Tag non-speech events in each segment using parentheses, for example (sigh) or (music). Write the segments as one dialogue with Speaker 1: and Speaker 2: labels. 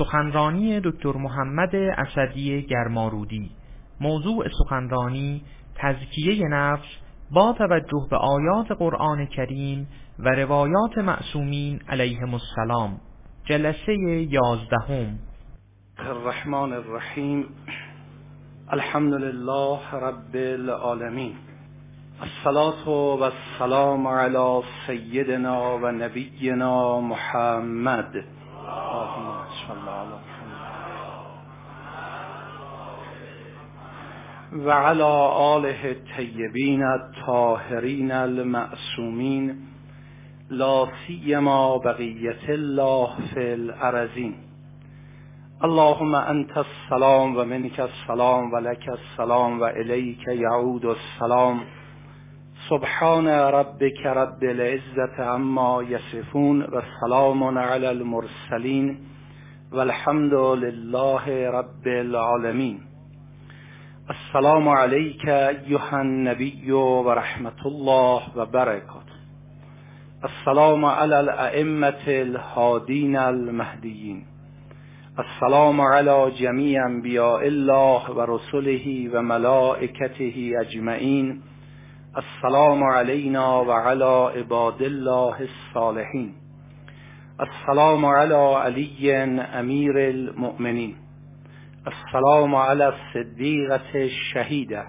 Speaker 1: سخنرانی دکتر محمد اسدی گرمارودی. موضوع سخنرانی تزکیه نفس با توجه به آیات قرآن کریم و روایات معصومین علیهم السلام. جلسه یازدهم.
Speaker 2: الرحمن الرحیم. الحمد لله رب العالمین. الصلاة و السلام علی سیدنا و نبینا محمد. و علی آله الطیبین الطاهرین المعصومین لا سیما بقیت الله فی الارزین اللهم انت السلام و منک السلام و لک السلام و الیک یعود السلام. سبحان ربک رب العزة عما یصفون و سلام علی المرسلین. والحمد لله رب العالمین. السلام علیک ایها النبی و رحمت الله و برکاته السلام علی الائمة الهادین المهدیین السلام علی جمیع انبیاء الله و رسله و ملائکته اجمعین السلام علینا و علی عباد الله الصالحین السلام علی علی امیر المؤمنین السلام علی الصدیقة الشهیده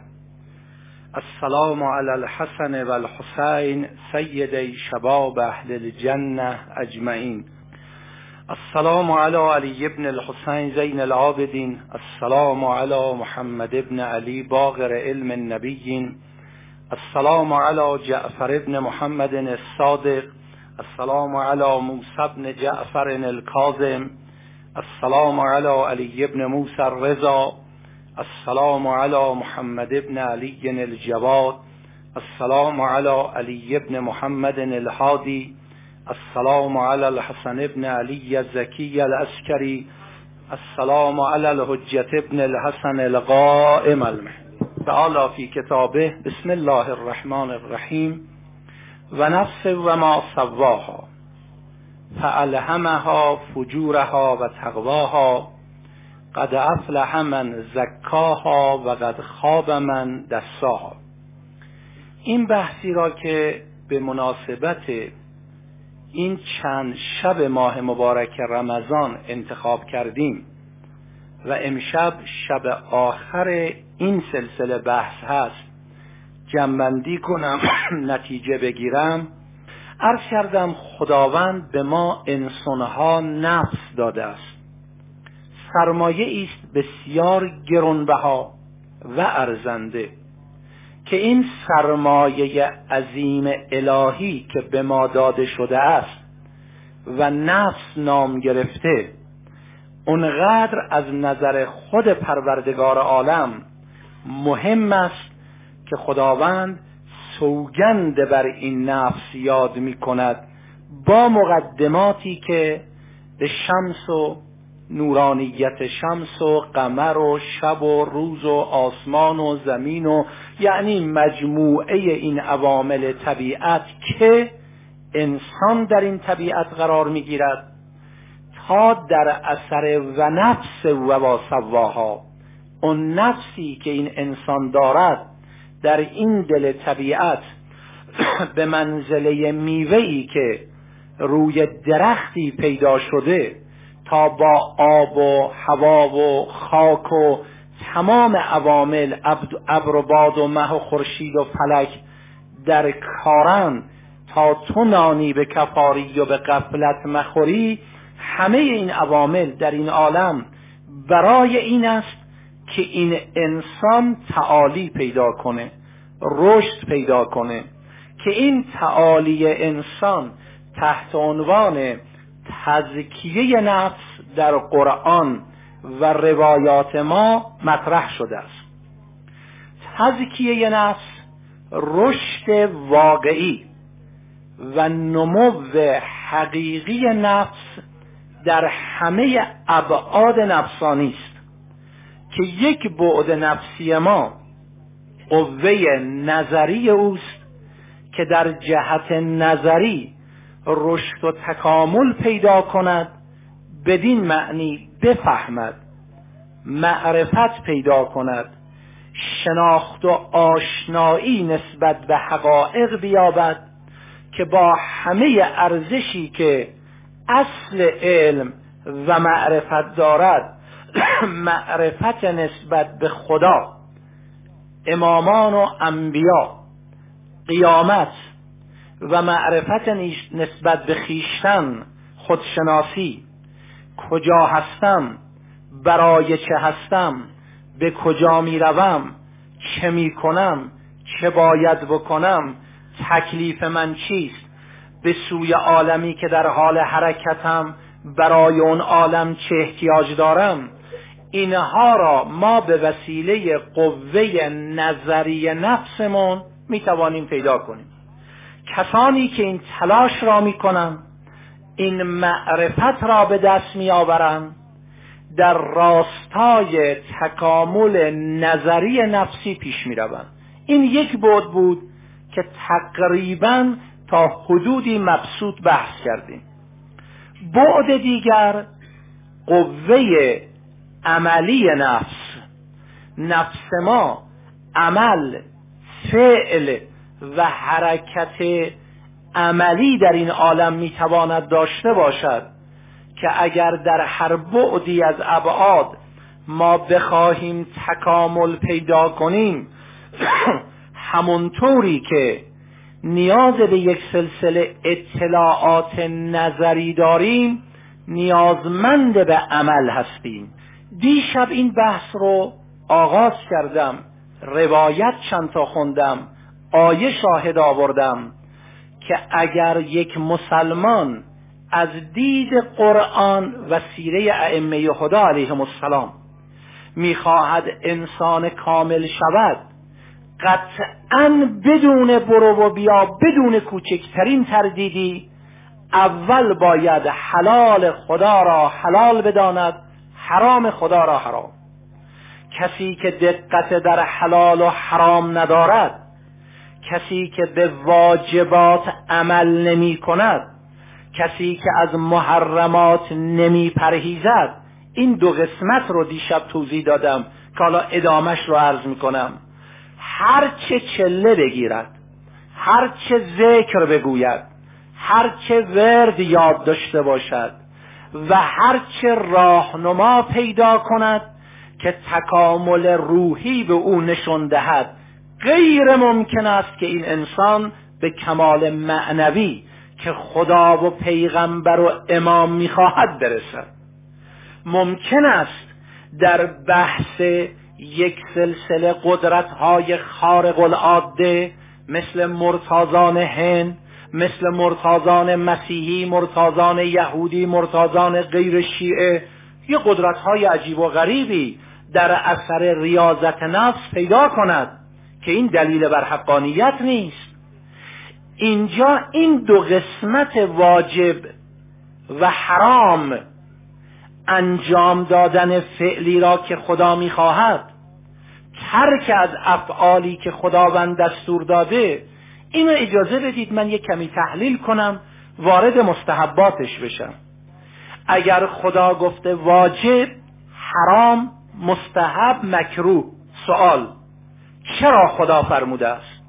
Speaker 2: السلام علی الحسن و الحسین سید شباب اهل الجنه اجمعین. السلام علی علی ابن الحسین زین العابدین. السلام علی محمد ابن علی باقر علم النبیین. السلام علی جعفر ابن محمد الصادق. السلام علی موسی ابن جعفر الكاظم السلام علی علی ابن موسی الرضا السلام علی محمد ابن علی الجواد السلام علی علی ابن محمد الهادی السلام علی الحسن ابن علی الزکی الاسکری السلام علی الحجت ابن الحسن القائم تعالی فی کتابه بسم الله الرحمن الرحیم و نفس و ما سواها. فالهمها فجورها و تقواها. قد افلح من زکاها و قد خواب من دساها. این بحثی را که به مناسبت این چند شب ماه مبارک رمضان انتخاب کردیم و امشب شب آخر این سلسله بحث هست جنبندی کنم (clears throat) نتیجه بگیرم عرض کردم خداوند به ما انسانها نفس داده است. سرمایه است بسیار گرانبها و ارزنده که این سرمایه عظیم الهی که به ما داده شده است و نفس نام گرفته اونقدر از نظر خود پروردگار عالم مهم است که خداوند سوگند بر این نفس یاد می کند با مقدماتی که به شمس و نورانیت شمس و قمر و شب و روز و آسمان و زمین و یعنی مجموعه این عوامل طبیعت که انسان در این طبیعت قرار می‌گیرد تا در اثر و نفس و سواها اون نفسی که این انسان دارد در این دل طبیعت (clears throat) به منزله میوهی که روی درختی پیدا شده تا با آب و هوا و خاک و تمام عوامل ابر و باد و مه و خورشید و فلک در کارن تا تو نانی به کفاری و به قفلت مخوری همه این عوامل در این عالم برای این است که این انسان تعالی پیدا کنه رشد پیدا کنه که این تعالی انسان تحت عنوان تزکیه نفس در قرآن و روایات ما مطرح شده است. تزکیه نفس رشد واقعی و نمو حقیقی نفس در همه ابعاد نفسانی است. که یک بعد نفسی ما قوه نظری اوست که در جهت نظری رشد و تکامل پیدا کند بدین معنی بفهمد معرفت پیدا کند شناخت و آشنایی نسبت به حقایق بیابد که با همه ارزشی که اصل علم و معرفت دارد (coughs) معرفت نسبت به خدا امامان و انبیا قیامت و معرفت نسبت به خیشتن خودشناسی کجا هستم برای چه هستم به کجا می روم چه می کنم چه باید بکنم تکلیف من چیست؟ به سوی عالمی که در حال حرکتم برای اون عالم چه احتیاج دارم؟ اینها را ما به وسیله قوه نظری نفسمون می توانیم پیدا کنیم. کسانی که این تلاش را می کنن این معرفت را به دست می در راستای تکامل نظری نفسی پیش می روند این یک بود بود که تقریبا تا حدودی مبسوط بحث کردیم. بعد دیگر قوه عملی نفس. نفس ما عمل فعل و حرکت عملی در این عالم می‌تواند داشته باشد که اگر در هر بعدی از ابعاد ما بخواهیم تکامل پیدا کنیم (coughs) همونطوری که نیاز به یک سلسله اطلاعات نظری داریم نیازمند به عمل هستیم. دیشب این بحث رو آغاز کردم روایت چند تا خوندم آیه شاهد آوردم که اگر یک مسلمان از دید قرآن و سیره ائمه خدا علیهم السلام می‌خواهد انسان کامل شود قطعا بدون برو و بیا بدون کوچکترین تردیدی اول باید حلال خدا را حلال بداند حرام خدا را حرام. کسی که دقت در حلال و حرام ندارد کسی که به واجبات عمل نمی کند کسی که از محرمات نمی پرهیزد این دو قسمت رو دیشب توضیح دادم که حالا ادامش رو عرض می کنم. هر چه چله بگیرد هر چه ذکر بگوید هر چه ورد یاد داشته باشد و هر چه راهنما پیدا کند که تکامل روحی به او نشون دهد غیر ممکن است که این انسان به کمال معنوی که خدا و پیغمبر و امام می‌خواهد برسد. ممکن است در بحث یک سلسله قدرت های خارق العاده مثل مرتازان هند مثل مرتازان مسیحی مرتازان یهودی مرتازان غیر شیعه. یه قدرت های عجیب و غریبی در اثر ریاضت نفس پیدا کند که این دلیل بر حقانیت نیست. اینجا این دو قسمت واجب و حرام انجام دادن فعلی را که خدا می‌خواهد ترک از افعالی که خداوند دستور داده اینو اجازه بدید من یک کمی تحلیل کنم وارد مستحباتش بشم. اگر خدا گفته واجب حرام مستحب مکروه. سوال چرا خدا فرموده است؟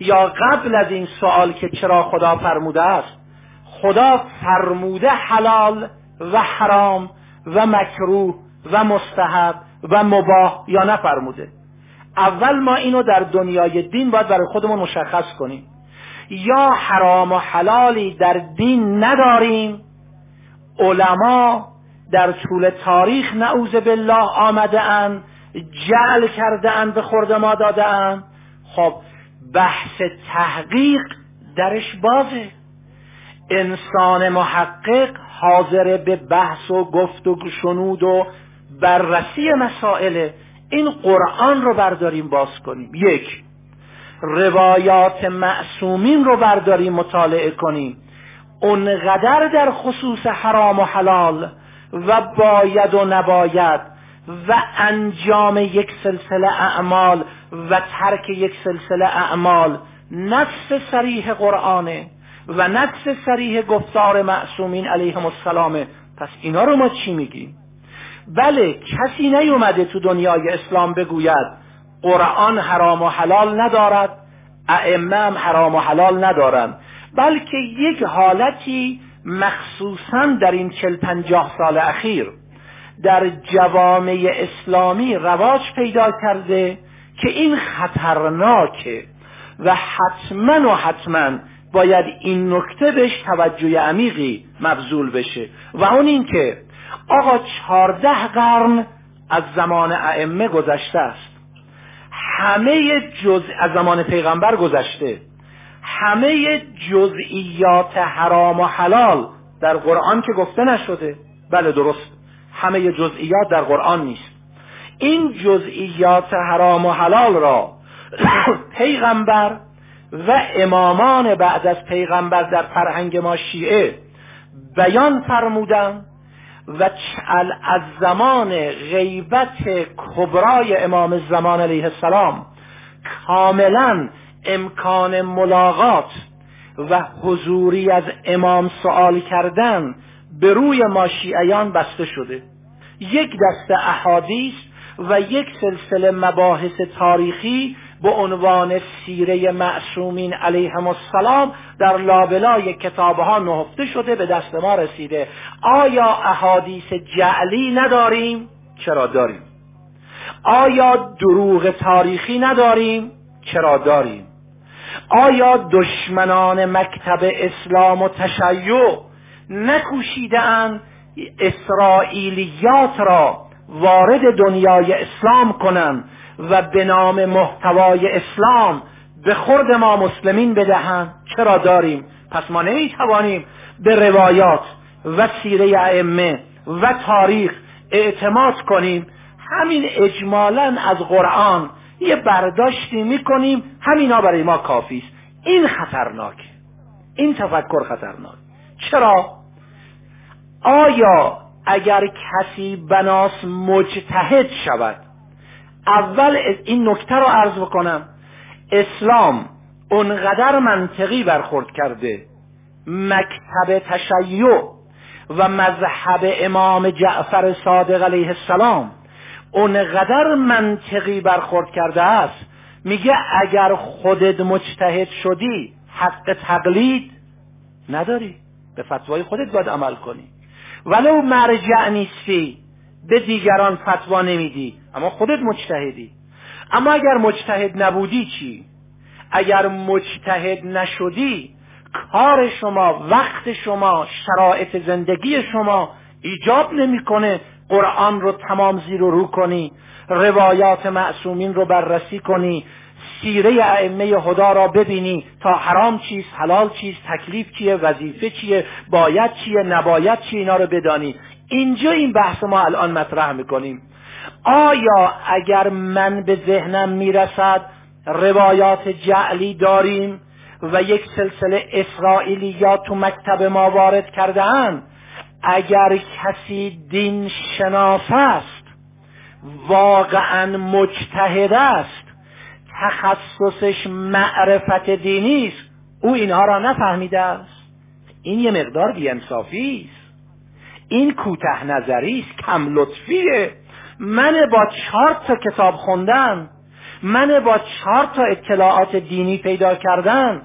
Speaker 2: یا قبل از این سوال که چرا خدا فرموده است خدا فرموده حلال و حرام و مکروه و مستحب و مباه یا نفرموده؟ اول ما اینو در دنیای دین باید برای خودمون مشخص کنیم. یا حرام و حلالی در دین نداریم علما در طول تاریخ نعوذ بالله آمده اند جعل کرده اند به خورد ما داده اند. خب بحث تحقیق درش بازه. انسان محقق حاضر به بحث و گفت و شنود و بررسی مسائل این قرآن رو برداریم باز کنیم. یک روایات معصومین رو برداریم مطالعه کنیم. اونقدر در خصوص حرام و حلال و باید و نباید و انجام یک سلسله اعمال و ترک یک سلسله اعمال نفس سریح قرآنه و نفس سریح گفتار معصومین علیهم السلام پس اینا رو ما چی میگیم؟ بله کسی نیومده تو دنیای اسلام بگوید قرآن حرام و حلال ندارد ائمه هم حرام و حلال ندارند. بلکه یک حالتی مخصوصا در این چل پنجاه سال اخیر در جوامع اسلامی رواج پیدا کرده که این خطرناکه و حتما و حتما باید این نکته بهش توجه عمیقی مبذول بشه. و اون این که آقا چهارده قرن از زمان ائمه گذشته است. همه جز از زمان پیغمبر گذشته. همه جزئیات حرام و حلال در قرآن که گفته نشده. بله درست. همه جزئیات در قرآن نیست. این جزئیات حرام و حلال را (coughs) پیغمبر و امامان بعد از پیغمبر در فرهنگ ما شیعه بیان فرمودن و از زمان غیبت کبرای امام زمان علیه السلام کاملا امکان ملاقات و حضوری از امام سوال کردن به روی ما شیعیان بسته شده. یک دست احادیث و یک سلسله مباحث تاریخی به عنوان سیره معصومین علیهم السلام در لابلای کتابها نهفته شده به دست ما رسیده آیا احادیث جعلی نداریم؟ چرا داریم آیا دروغ تاریخی نداریم؟ چرا داریم آیا دشمنان مکتب اسلام و تشیع نکوشیدن اسرائیلیات را وارد دنیای اسلام کنند و به نام محتوای اسلام به خورد ما مسلمین بدهند چرا داریم؟ پس ما نمی‌توانیم به روایات و سیره ائمه و تاریخ اعتماد کنیم. همین اجمالا از قرآن یه برداشتی می‌کنیم. همینا برای ما کافی است. این خطرناکه این تفکر خطرناک. چرا؟ آیا اگر کسی بناس مجتهد شود اول این نکته رو عرض بکنم. اسلام اونقدر منطقی برخورد کرده. مکتب تشیع و مذهب امام جعفر صادق علیه السلام اونقدر منطقی برخورد کرده است. میگه اگر خودت مجتهد شدی حق تقلید نداری. به فتوای خودت باید عمل کنی. ولو مرجع نیستی به دیگران فتوا نمیدی اما خودت مجتهدی. اما اگر مجتهد نبودی چی؟ اگر مجتهد نشدی کار شما وقت شما شرایط زندگی شما ایجاب نمی‌کنه قرآن رو تمام زیر و رو کنی روایات معصومین رو بررسی کنی سیره ائمه خدا را ببینی تا حرام چیست حلال چیست تکلیف چیه وظیفه چیه باید چیه نباید چیه اینا رو بدانی. اینجا این بحث ما الان مطرح می‌کنیم. آیا اگر من به ذهنم می‌رسد روایات جعلی داریم و یک سلسله اسرائیلیات تو مکتب ما وارد کرده اگر کسی دین شناس است واقعا مجتهد است تخصصش معرفت دینی است او اینها را نفهمیده است. این یه مقدار بیانصافی است. این کوته نظری است کم لطفیه. من با چهار تا کتاب خوندن من با چهار تا اطلاعات دینی پیدا کردن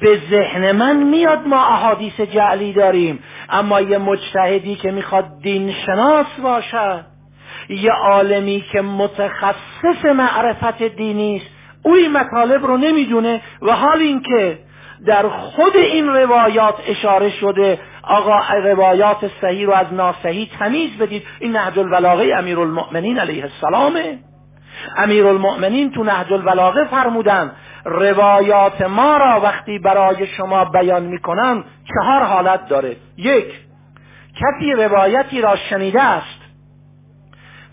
Speaker 2: به ذهن من میاد ما احادیث جعلی داریم. اما یه مجتهدی که می‌خواد دین شناس باشد یه عالمی که متخصص معرفت دینی است او این مطالب رو نمی‌دونه و حال اینکه در خود این روایات اشاره شده آقا روایات صحیح رو از ناصحیح تمیز بدید. این نهج البلاغه امیر المؤمنین علیه السلامه. امیر المؤمنین تو نهج البلاغه فرمودن روایات ما را وقتی برای شما بیان می‌کنن چهار حالت داره. یک کسی روایتی را شنیده است.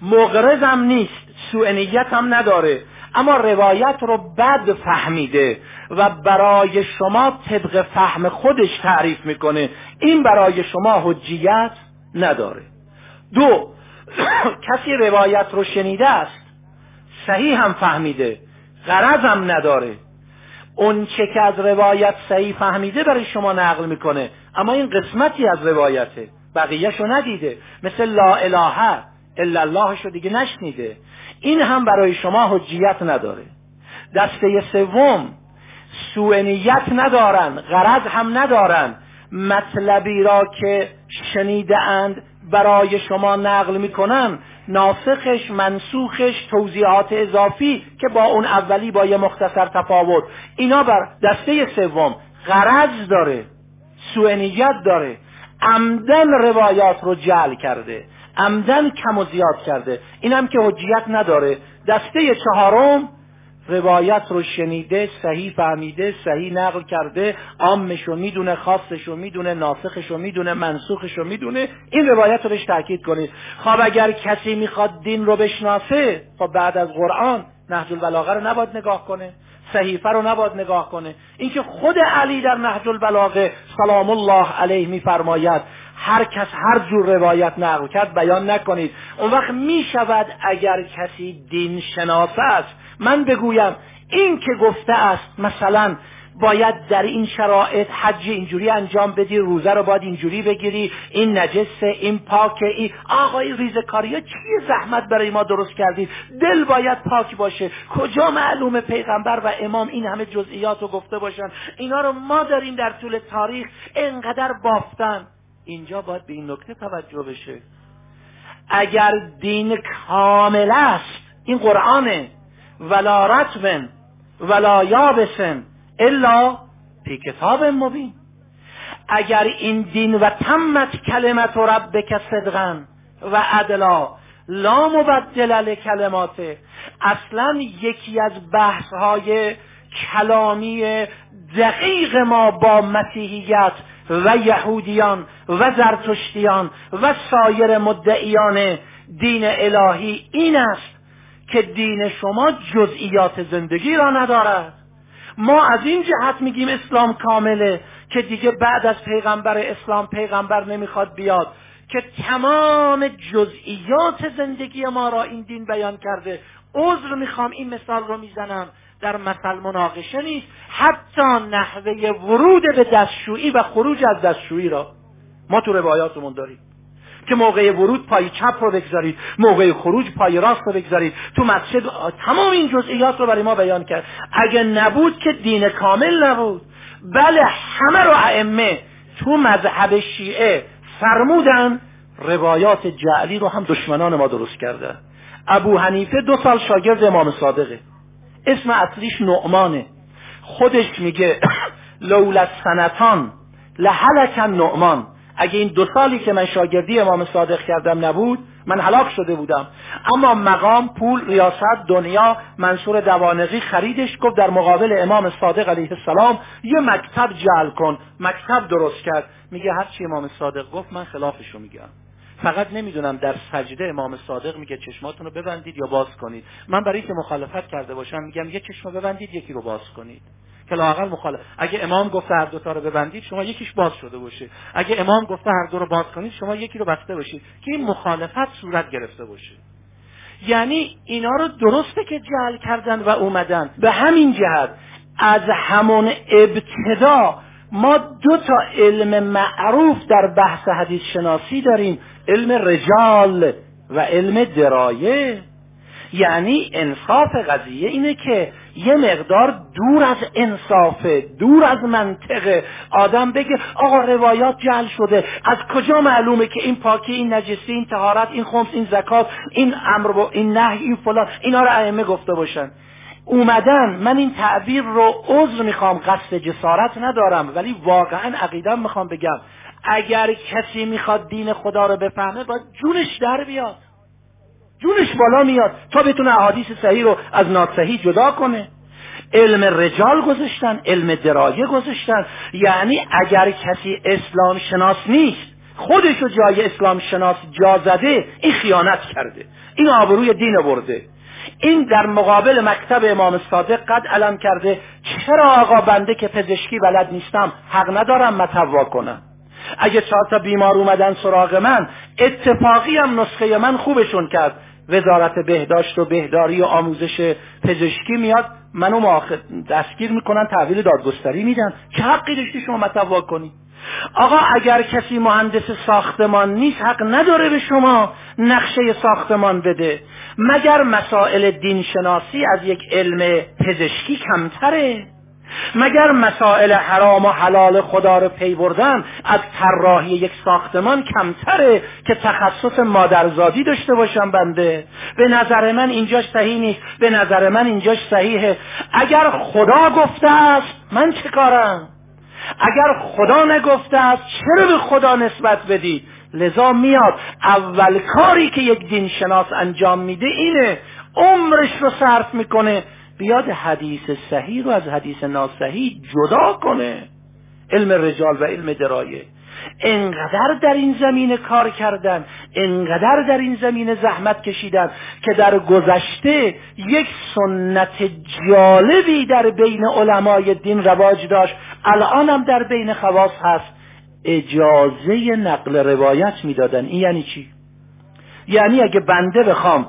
Speaker 2: مغرزم نیست سوء هم نداره. اما روایت رو بد فهمیده و برای شما طبق فهم خودش تعریف می‌کنه. این برای شما حجیت نداره. دو (clears throat) کسی روایت رو شنیده است صحیح هم فهمیده غرض هم نداره. اون چه که از روایت صحیح فهمیده برای شما نقل می‌کنه اما این قسمتی از روایته بقیهشو ندیده. مثل لا اله الا اللهشو دیگه نشنیده. این هم برای شما حجیت نداره. دسته سوم سوء نیت ندارن غرض هم ندارن. مطلبی را که شنیده اند برای شما نقل می‌کنن. ناسخش منسوخش توضیحات اضافی که با اون اولی با یه مختصر تفاوت. اینا بر دسته سوم غرض داره سوء داره. عمدن روایات رو جعل کرده. عمدن کم و زیاد کرده. اینم که حجیت نداره. دسته چهارم روایت رو شنیده صحیح فهمیده صحیح نقل کرده. عامش رو می‌دونه خاصش رو می‌دونه ناسخش رو می‌دونه منسوخش رو می‌دونه. این روایت رو بهش تاکید کنید. خب اگر کسی می‌خواد دین رو بشناسه خب بعد از قرآن نهج البلاغه رو نباید نگاه کنه. صحیفه رو نباید نگاه کنه. اینکه خود علی در نهج البلاغه سلام الله علیه میفرماید. هر کس هر جور روایت نقل کرد بیان نکنید. اون وقت می شود اگر کسی دین شناسه است. من بگویم این که گفته است مثلا باید در این شرایط حج اینجوری انجام بدی روزه رو باید اینجوری بگیری این نجسه این پاکه این آقای ریزکاری ها چیه زحمت برای ما درست کردید دل باید پاک باشه. کجا معلوم پیغمبر و امام این همه جزئیات رو گفته باشن؟ اینا رو ما داریم در طول تاریخ انقدر بافتن. اینجا باید به این نکته توجه بشه. اگر دین کامل است این قرآنه. ولا رتبن ولا یابسن الا فی کتاب مبین. اگر این دین و تمت کلمت ربک صدقا و عدلا لا مبدل لکلماته اصلا یکی از بحث های کلامی دقیق ما با مسیحیت و یهودیان و زرتشتیان و سایر مدعیان دین الهی این است که دین شما جزئیات زندگی را ندارد. ما از این جهت میگیم اسلام کامله که دیگه بعد از پیغمبر اسلام پیغمبر نمی‌خواد بیاد که تمام جزئیات زندگی ما را این دین بیان کرده. عذر می‌خوام این مثال رو می‌زنم. در مثل مناقشه نیست. حتی نحوه ورود به دستشویی و خروج از دستشویی را. ما تو روایاتمون داریم که موقع ورود پای چپ رو بگذارید موقع خروج پای راست رو بگذارید. تو مسجد تمام این جزئیات رو برای ما بیان کرد. اگه نبود که دین کامل نبود. بله همه رو ائمه تو مذهب شیعه فرمودن. روایات جعلی رو هم دشمنان ما درست کردن. ابو حنیفه دو سال شاگرد امام صادقه. اسم اصلیش نعمانه. خودش میگه (coughs) لولا سنتان لحلکن نعمان. اگه این دو سالی که من شاگردی امام صادق کردم نبود من هلاک شده بودم. اما مقام پول ریاست دنیا منصور دوانقی خریدش گفت در مقابل امام صادق علیه السلام یه مکتب جعل کن. مکتب درست کرد. میگه هرچی امام صادق گفت من خلافشو میگم. فقط نمی‌دونم در سجده امام صادق میگه چشماتون رو ببندید یا باز کنید. من برای که مخالفت کرده باشم میگم یه چشم ببندید یکی رو باز کنید. که لاقل مخالف اگه امام گفته هر دوتا رو ببندید شما یکیش باز شده باشه. اگه امام گفته هر دو رو باز کنید شما یکی رو بسته باشید. که این مخالفت صورت گرفته باشه. یعنی اینا رو درسته که جعل کردن و اومدن. به همین جهت از همون ابتدا ما دو تا علم معروف در بحث حدیث شناسی داریم. علم رجال و علم درایه. یعنی انصاف قضیه اینه که یه مقدار دور از انصافه دور از منطقه. آدم بگه آقا روایات جل شده. از کجا معلومه که این پاکی این نجسی این تهارت این خمس این زکات این امر و این نهی این فلان اینا رو ائمه گفته باشن؟ اومدن من این تعبیر رو عذر می‌خوام قصد جسارت ندارم ولی واقعا عقیدم می‌خوام بگم. اگر کسی می‌خواد دین خدا رو بفهمه باید جونش در بیاد. جونش بالا میاد تا بتونه احادیث صحیح رو از ناصحیح جدا کنه. علم رجال گذاشتن علم درایه گذاشتن. یعنی اگر کسی اسلام شناس نیست خودش رو جای اسلام شناس جا زده این خیانت کرده. این آبروی دین برده. این در مقابل مکتب امام صادق قد علم کرده چرا آقا بنده که پزشکی بلد نیستم؟ حق ندارم متوا کنم. اگه چهار تا بیمار اومدن سراغ من اتفاقی هم نسخه من خوبشون کرد. وزارت بهداشت و بهداری و آموزش پزشکی میاد منو دستگیر می‌کنن تحویل دادگستری میدن. چه حقی داشتی شما متوا کنی؟ آقا اگر کسی مهندس ساختمان نیست حق نداره به شما نقشه ساختمان بده. مگر مسائل دینشناسی از یک علم پزشکی کمتره؟ مگر مسائل حرام و حلال خدا رو پی بردن از طراحی یک ساختمان کمتره که تخصص مادرزادی داشته باشم بنده؟ به نظر من اینجاش صحیح نیست. به نظر من اینجاش صحیحه. اگر خدا گفته است من چه کارم؟ اگر خدا نگفته است چرا به خدا نسبت بدید لذا میاد. اول کاری که یک دینشناس انجام میده اینه عمرش رو صرف می‌کنه. بیاد حدیث صحیح رو از حدیث ناصحیح جدا کنه. علم رجال و علم درایه. انقدر در این زمینه کار کردن انقدر در این زمینه زحمت کشیدن که در گذشته یک سنت جالبی در بین علمای دین رواج داشت. الانم در بین خواص هست. اجازه نقل روایت می‌دادن. این یعنی چی؟ یعنی اگه بنده بخوام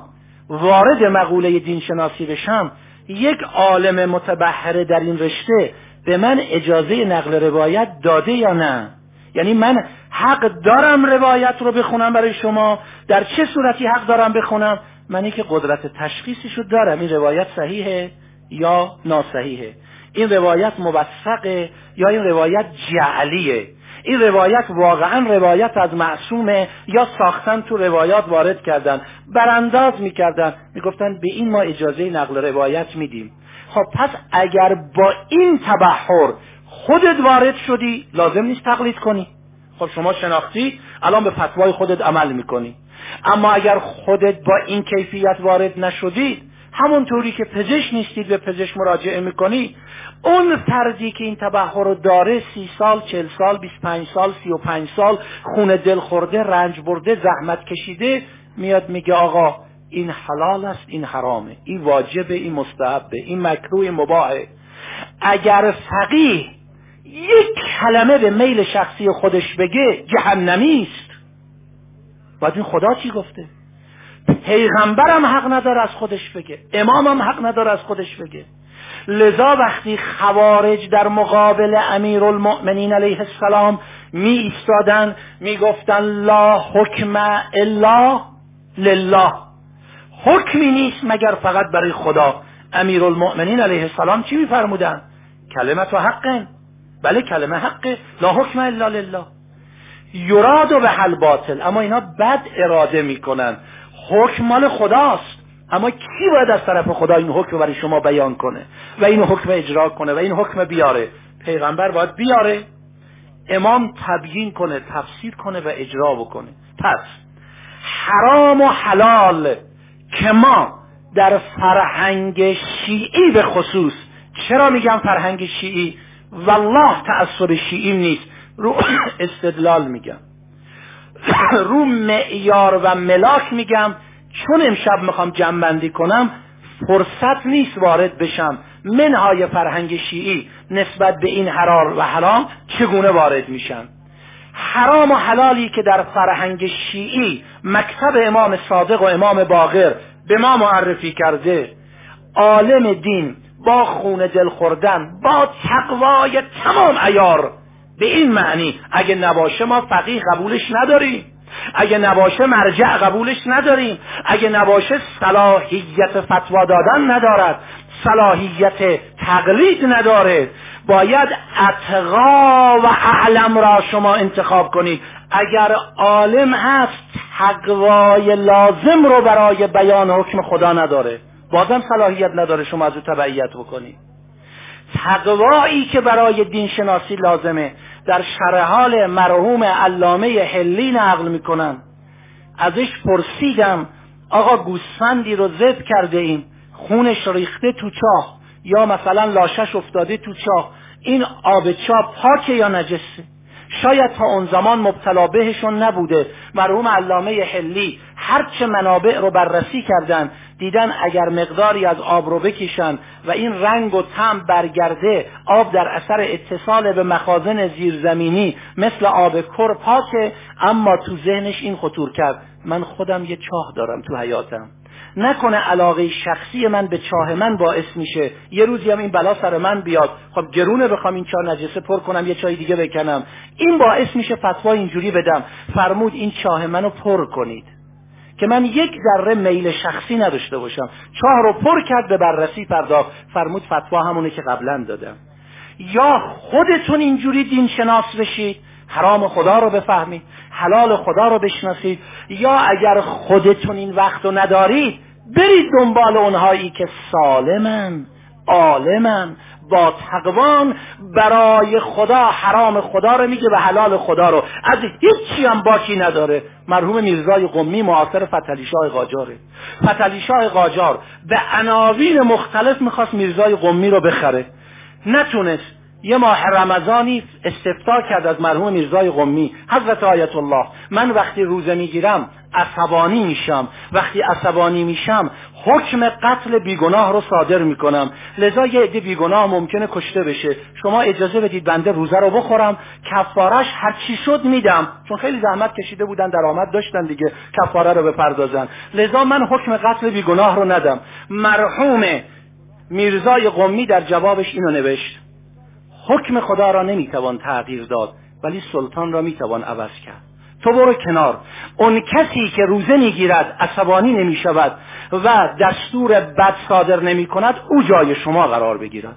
Speaker 2: وارد مقوله دین شناسی بشم یک عالم متبحره در این رشته به من اجازه نقل روایت داده یا نه؟ یعنی من حق دارم روایت رو بخونم برای شما؟ در چه صورتی حق دارم بخونم؟ منی که قدرت تشخیصش رو دارم. این روایت صحیحه یا ناصحیحه این روایت موثقه یا این روایت جعلیه؟ این روایت واقعا روایت از معصومه یا ساختن تو روایات وارد کردن. برانداز می‌کردن. می‌گفتن به این ما اجازه نقل روایت میدیم. خب پس اگر با این تبحر خودت وارد شدی لازم نیست تقلید کنی. خب شما شناختی الان به فتوای خودت عمل می‌کنی. اما اگر خودت با این کیفیت وارد نشدید همونطوری که پزشک نیستید به پزشک مراجعه می‌کنی اون فردی که این تبهر رو داره سی سال چل سال بیست پنج سال سی و پنج سال خون دل خورده رنج برده زحمت کشیده میاد میگه آقا این حلال است این حرامه. این واجبه این مستحبه این مکروه مباهه اگر فقیه یک کلمه به میل شخصی خودش بگه جهنمی است. باید این خدا چی گفته؟ پیغمبرم حق نداره از خودش بگه امامم حق نداره از خودش بگه. لذا وقتی خوارج در مقابل امیر المؤمنین علیه السلام می ایستادن می گفتن لا حکم الا لله. حکمی نیست مگر فقط برای خدا. امیر المؤمنین علیه السلام چی میفرمودن؟ کلمت و حقن. بله کلمه حقه. لا حکم الا لله. یراد و به حل باطل. اما اینا بد اراده می‌کنن. حکم مال خداست. اما کی باید از طرف خدا این حکم برای شما بیان کنه و این حکم اجرا کنه و این حکم بیاره؟ پیغمبر باید بیاره. امام تبیین کنه تفسیر کنه و اجرا بکنه. پس حرام و حلال که ما در فرهنگ شیعی به خصوص چرا میگم فرهنگ شیعی؟ والله تعصب شیعی نیست. رو (coughs) استدلال میگم. (coughs) رو معیار و ملاک میگم. چون امشب می‌خوام جمع کنم فرصت نیست وارد بشم. منهای فرهنگ شیعی نسبت به این حرار و حرام چگونه وارد میشن؟ حرام و حلالی که در فرهنگ شیعی مکتب امام صادق و امام باقر به ما معرفی کرده عالم دین با خون دل خوردن با تقوای تمام ایار به این معنی اگه نباشه ما فقیه قبولش نداریم. اگه نباشه مرجع قبولش نداریم. اگه نباشه صلاحیت فتوا دادن ندارد. صلاحیت تقلید نداره. باید اتقا و اعلم را شما انتخاب کنید اگر عالم هست تقوای لازم رو برای بیان حکم خدا نداره. بازم صلاحیت نداره شما از او تبعیت بکنید تقوایی که برای دین شناسی لازمه. در شرح حال مرحوم علامه حلی نقل می‌کنن ازش پرسیدم آقا گوسفندی رو زد کرده ایم خونش ریخته تو چاه یا مثلا لاشش افتاده تو چاه این آب چاه پاکه یا نجسه؟ شاید تا اون زمان مبتلا بهشون نبوده. مرحوم علامه حلی هرچه منابع رو بررسی کردن دیدن اگر مقداری از آب رو بکشن و این رنگ و تم برگرده آب در اثر اتصال به مخازن زیرزمینی مثل آب کر پاکه اما تو ذهنش این خطور کرد من خودم یه چاه دارم تو حیاتم. نکنه علاقه شخصی من به چاه من باعث میشه. یه روزی هم این بلا سر من بیاد. خب گرونه بخوام این چاه نجسه پر کنم یه چای دیگه بکنم. این باعث میشه فتوا اینجوری بدم. فرمود این چاه منو پر کنید. که من یک ذره میل شخصی نداشته باشم. چاه رو پر کرد به بررسی پرداخت. فرمود فتوا همونه که قبلا دادم. یا خودتون اینجوری دین شناس بشید حرام خدا رو بفهمید حلال خدا رو بشناسید یا اگر خودتون این وقت رو ندارید برید دنبال اونهایی که سالمن عالمن. با تقوان برای خدا حرام خدا رو میگه و حلال خدا رو. از هیچی هم باکی نداره. مرحوم میرزای قمی معاصر فتلی شاه قاجاره. فتلی شاه قاجار به عناوین مختلف می‌خواست میرزای قمی رو بخره. نتونست. یه ماه رمضانی استفتا کرد از مرحوم میرزای قمی. حضرت آیت الله من وقتی روزه می‌گیرم عصبانی میشم. وقتی عصبانی میشم حکم قتل بیگناه رو صادر می‌کنم. لذا یه عده بیگناه ممکنه کشته بشه. شما اجازه بدید بنده روزه رو بخورم. کفارش هر چی شد میدم. چون خیلی زحمت کشیده بودن درآمد داشتن دیگه. کفاره رو بپردازن. لذا من حکم قتل بیگناه رو ندم. مرحوم میرزای قمی در جوابش اینو نوشت. حکم خدا را نمی‌توان تغییر داد ولی سلطان را می‌توان عوض کرد. تو برو کنار. اون کسی که روزه می‌گیرد عصبانی نمی شود و دستور بد صادر نمی کند او جای شما قرار بگیرد.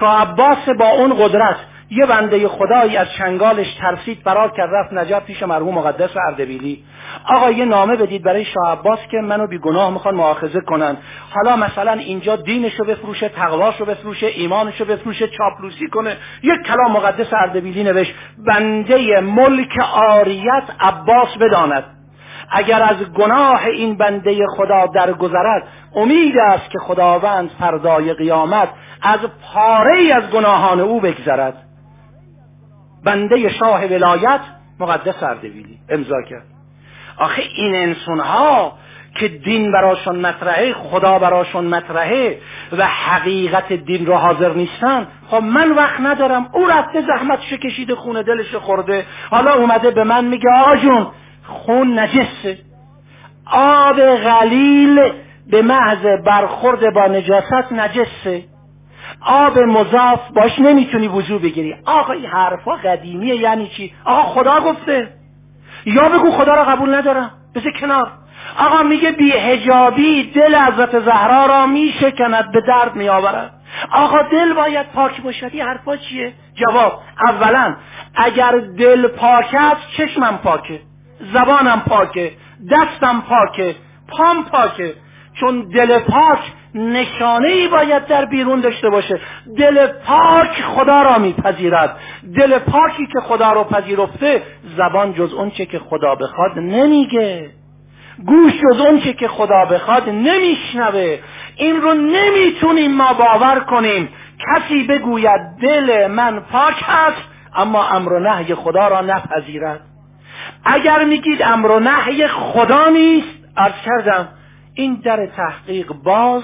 Speaker 2: شاه عباس با اون قدرت یه بنده خدایی از چنگالش ترسید فرار کرد رفت نجات پیش مرحوم مقدس اردبیلی. آقا یه نامه بدید برای شاه عباس که منو بیگناه می‌خوان مؤاخذه کنن. حالا مثلا اینجا دینشو بفروشه تقواشو بفروشه ایمانشو بفروشه چاپلوسی کنه. یک کلام مقدس اردبیلی نوشت بنده ملک آریت عباس بداند. اگر از گناه این بنده خدا درگذرد امید است که خداوند فردای قیامت از پاره از گناهان او بگذرد. بنده شاه ولایت مقدس اردبیلی امضا کرد. آخه این انسان ها که دین براشون مطرحه خدا براشون مطرحه و حقیقت دین رو حاضر نیستن خب من وقت ندارم. او رفته زحمتش کشیده خونه دلش خورده. حالا اومده به من میگه آقا جون خون نجسه آب غلیل به محض برخورد با نجاست نجسه آب مضاف باش نمی‌تونی وضو بگیری. آقا این حرفا قدیمیه. یعنی چی؟ آقا خدا گفته. یا بگو خدا را قبول ندارم. بذار کنار. آقا میگه بی هجابی دل حضرت زهرا را میشکند به درد میآورد. آقا دل باید پاک باشد. این حرفا چیه؟ جواب اولا اگر دل پاک است چشمم پاکه. زبانم پاکه دستم پاکه پام پاکه. چون دل پاک نشانه ای باید در بیرون داشته باشه. دل پاک خدا را میپذیرد. دل پاکی که خدا را پذیرفته زبان جز اونچه که خدا بخواد نمیگه. گوش جز اونچه که خدا بخواد نمیشنوه. این رو نمی‌تونیم ما باور کنیم. کسی بگوید دل من پاک است اما امر و نهی خدا را نپذیرد. اگر میگید امر و نهی خدا نیست ارز کردم این در تحقیق باز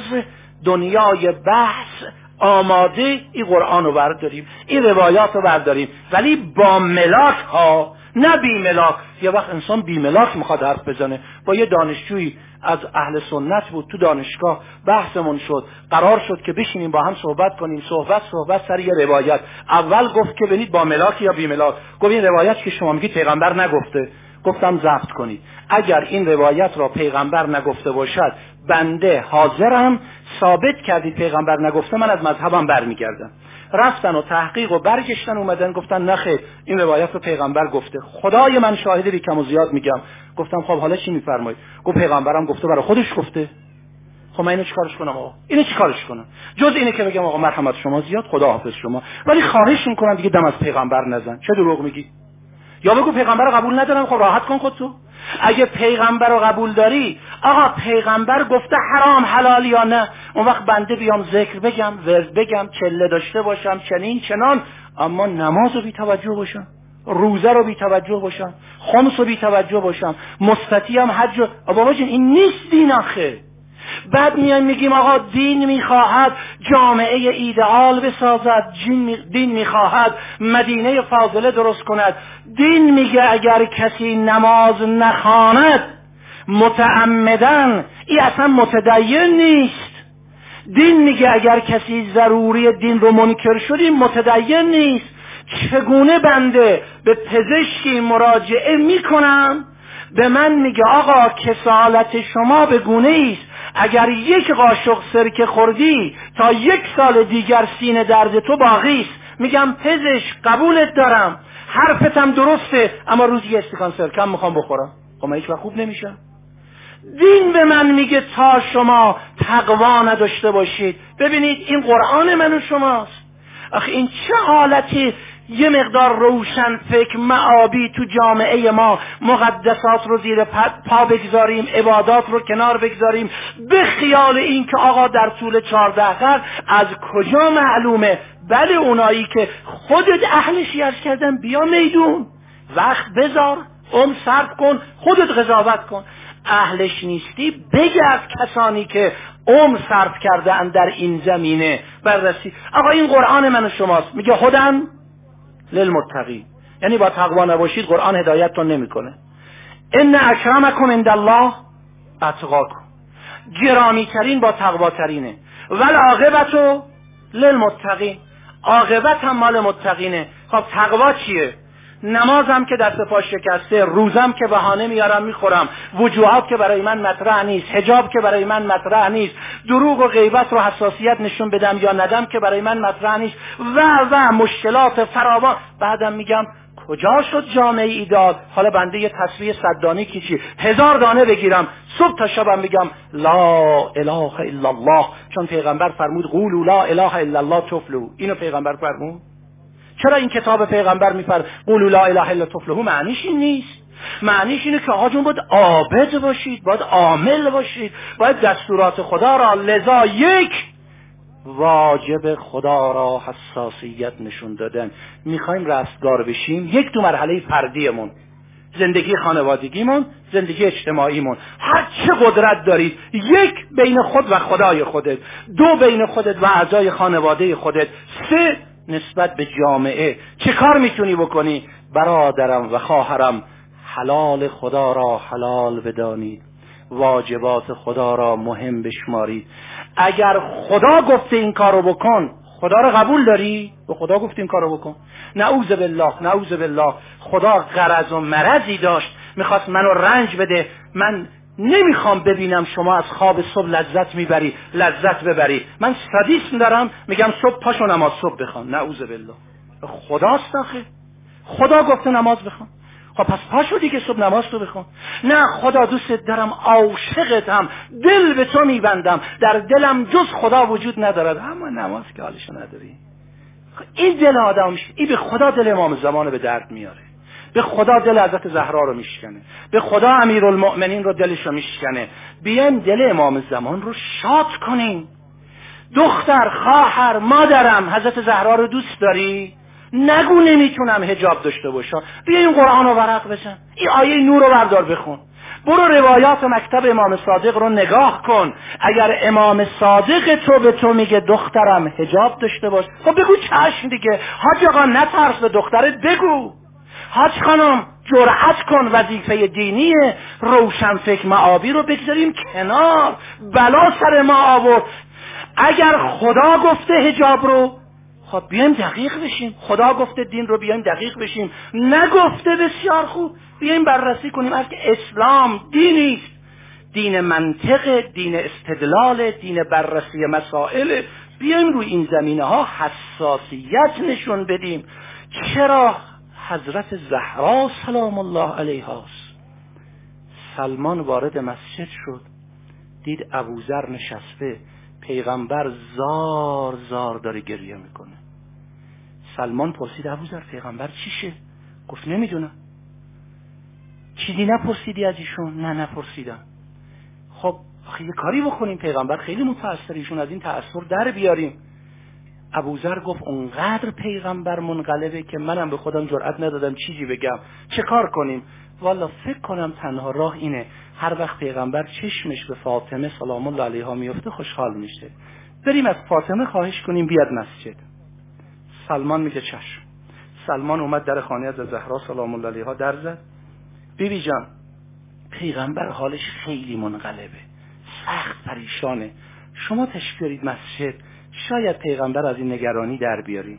Speaker 2: دنیای بحث آماده این قرآن رو برداریم این روایات رو برداریم ولی با ملاک ها نه بی ملاک یه وقت انسان بی ملاک می‌خواد حرف بزنه. با یه دانشجویی از اهل سنت بود تو دانشگاه بحثمون شد قرار شد که بشینیم با هم صحبت کنیم. صحبت صحبت سر یه روایت. اول گفت که ببینید با ملاک یا بی ملاک گفت این روایت که شما میگید پیغمبر نگفته. گفتم ضبط کنید. اگر این روایت را پیغمبر نگفته باشد بنده حاضرم ثابت کردید پیغمبر نگفته من از مذهبم برمیگردم. رفتن و تحقیق و برگشتن اومدن گفتن نخیر این روایت رو پیغمبر گفته. خدای من شاهد بی کم و زیاد میگم. گفتم خب حالا چی میفرمایید گفت پیغمبرم گفته برای خودش گفته. خب من اینو چیکارش کنم آقا؟ اینو چیکارش کنم؟ جز اینه که بگم آقا مرحمت شما زیاد خدا حافظ شما. ولی خواهش می‌کنم دیگه دم از پیغمبر نزن. چه دروغ میگی؟ یا بگو پیغمبر رو قبول ندارم خب راحت کن خودتو. اگه پیغمبر رو قبول داری آقا پیغمبر گفته حرام حلال یا نه؟ اون وقت بنده بیام ذکر بگم ورد بگم چله داشته باشم چنین چنان. اما نماز رو بی توجه باشم روزه رو بی توجه باشم خمس رو بی توجه باشم مستطی هم حج بابا جون این نیست دین آخه. بعد میایم میگیم آقا دین می‌خواهد جامعه ایدئال بسازد دین می‌خواهد مدینه فاضله درست کند. دین میگه اگر کسی نماز نخواند متعمدن این اصلا متدین نیست. دین میگه اگر کسی ضروری دین رو منکر شدیم متدین نیست. چگونه بنده به پزشکی مراجعه می‌کنم؟ به من میگه آقا کسالت شما به گونه است اگر یک قاشق سرکه خوردی تا یک سال دیگر سینه درد تو باقی است. میگم پزشک قبولت دارم. حرفتم درسته اما روزی استکان سرکم می‌خوام بخورم. خب من هیچ خوب نمیشم. دین به من میگه تا شما تقوا نداشته باشید. ببینید این قرآن من و شماست. آخه این چه حالتی یه مقدار روشن فکر معابی تو جامعه ما. مقدسات رو زیر پا بگذاریم عبادات رو کنار بگذاریم. به خیال این که آقا در طول چهارده قرن از کجا معلومه؟ بله اونایی که خودت اهلشی از کردن بیا میدون. وقت بذار اون صرف کن خودت قضاوت کن. اهلش نیستی بگرد کسانی که عمر صرف کرده در این زمینه. بررسی. آقا این قرآن من و شماست. میگه خودم للمتقی. یعنی با تقوا نباشید قرآن هدایتتون نمی‌کنه. ان اکرمکم عند الله اتقاکم. گرامی ترین با تقوا ترینه ول عاقبت للمتقین. عاقبت هم مال متقینه. خب تقوا چیه؟ نمازم که دست پا شکسته روزم که بهانه میارم می‌خورم. وجوهات که برای من مطرح نیست. حجاب که برای من مطرح نیست. دروغ و غیبت رو حساسیت نشون بدم یا ندم که برای من مطرح نیست. و و مشکلات فراوان. بعدم میگم کجا شد جامعه ای داد حالا بنده یه تصویر صد کی چی؟ هزار دانه بگیرم. صبح تا شبم میگم لا اله الا الله. چون پیغمبر فرمود قولوا لا اله الا الله تفلو. اینو پیغمبر فرمود؟ چرا این کتاب پیغمبر میفر قولوا لا اله الا تفلحو معنیش این نیست. معنیش اینه که آقا باید عابد باشید باید عامل باشید باید دستورات خدا را لذا یک واجب خدا را حساسیت نشون دادن. می‌خوایم رستگار بشیم. یک دو مرحله فردیمون. زندگی خانوادگیمون زندگی اجتماعیمون. هر چه قدرت دارید یک بین خود و خدای خودت دو بین خودت و اعضای خانواده خودت سه نسبت به جامعه چه کار می‌تونی بکنی؟ برادرم و خواهرم حلال خدا را حلال بدانید. واجبات خدا را مهم بشمارید. اگر خدا گفته این کارو بکن خدا رو قبول داری؟ به خدا گفته این کارو بکن. نعوذ بالله نعوذ بالله. خدا غرض و مرضی داشت. می‌خواست منو رنج بده. من نمی‌خوام ببینم شما از خواب صبح لذت می‌بری لذت ببری. من سادیسم دارم میگم صبح پاشو نماز صبح بخوان. نعوذ بالله. خداست آخه. خدا گفته نماز بخوان. خب پس پاشو دیگه صبح نماز تو بخون نه خدا دوست دارم عاشقتم دل به تو میبندم. در دلم جز خدا وجود ندارد. اما نماز که حالشو نداری. خب این دل آدم این به خدا دل امام زمان به درد میاره. به خدا دل حضرت زهرا رو میشکنه. به خدا امیرالمؤمنین رو دلش رو میشکنه. بیایم دل امام زمان رو شاد کنیم. دختر خواهر مادرم حضرت زهرا رو دوست داری؟ نگو نمی‌تونم هجاب داشته باشم. بیا این قرآن رو ورق بزن. این آیه نور رو بردار بخون. برو روایات مکتب امام صادق رو نگاه کن. اگر امام صادق تو به تو میگه دخترم هجاب داشته باش خب بگو چشم دیگه. حاج آقا نترس به دخترت بگو. حاج خانم جرأت کن وظیفه دینی روشن فکر معابی رو بگذاریم کنار. بلا سر ما آورد. اگر خدا گفته هجاب رو خب بیایم دقیق بشیم. خدا گفته دین رو بیایم دقیق بشیم. نگفته بسیار خوب. بیایم بررسی کنیم از که اسلام دینی دین منطق دین استدلال دین بررسی مسائل. بیایم روی این زمینه ها حساسیت نشون بدیم. چرا حضرت زهرا سلام الله علیها سلمان وارد مسجد شد دید ابوذر نشسته پیغمبر زار زار داره گریه می‌کنه. سلمان پرسید ابوذر پیغمبر چیشه؟ گفت نمی‌دونم. چیزی نپرسیدی از ایشون؟ نه نپرسیدم. خب یه کاری بکنیم پیغمبر خیلی متأثر ایشون از این تأثیر در بیاریم. ابوذر گفت اونقدر پیغمبر منقلبه که منم به خودم جرئت ندادم چیزی بگم. چه کار کنیم؟ والا فکر کنم تنها راه اینه. هر وقت پیغمبر چشمش به فاطمه سلام الله علیها میفته خوشحال میشه. بریم از فاطمه خواهش کنیم بیاد مسجد. سلمان میگه چشم. سلمان اومد در خانه از زهرا سلام الله علیها در زد. بیبی جان پیغمبر حالش خیلی منقلبه. سخت پریشانه. شما تشکرید مسجد. شاید پیغمبر از این نگرانی در بیاریم.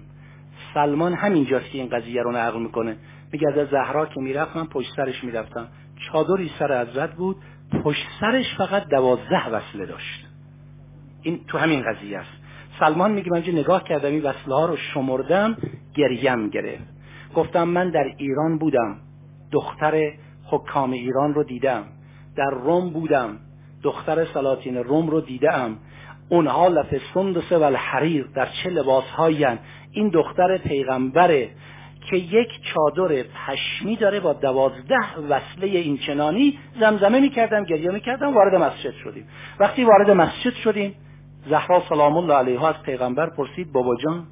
Speaker 2: سلمان همینجاست که این قضیه رو نقل می‌کنه. میگه از زهرا که می‌رفت من پشت سرش می‌رفتم. چادری سر حضرت بود پشت سرش فقط دوازده وصله داشت. این تو همین قضیه است. سلمان میگه من نگاه کردم این وصله ها رو شمردم گریم گرفت. گفتم من در ایران بودم. دختر حکام ایران رو دیدم. در روم بودم. دختر سلاطین روم رو دیدم. اونها لف سندس و الحریر در چه لباس این دختر پیغمبره که یک چادر پشمی داره با دوازده وصله این چنانی زمزمه می‌کردم گریه می‌کردم وارد مسجد شدیم. وقتی وارد مسجد شدیم زهرا سلام الله علیها از پیغمبر پرسید بابا جان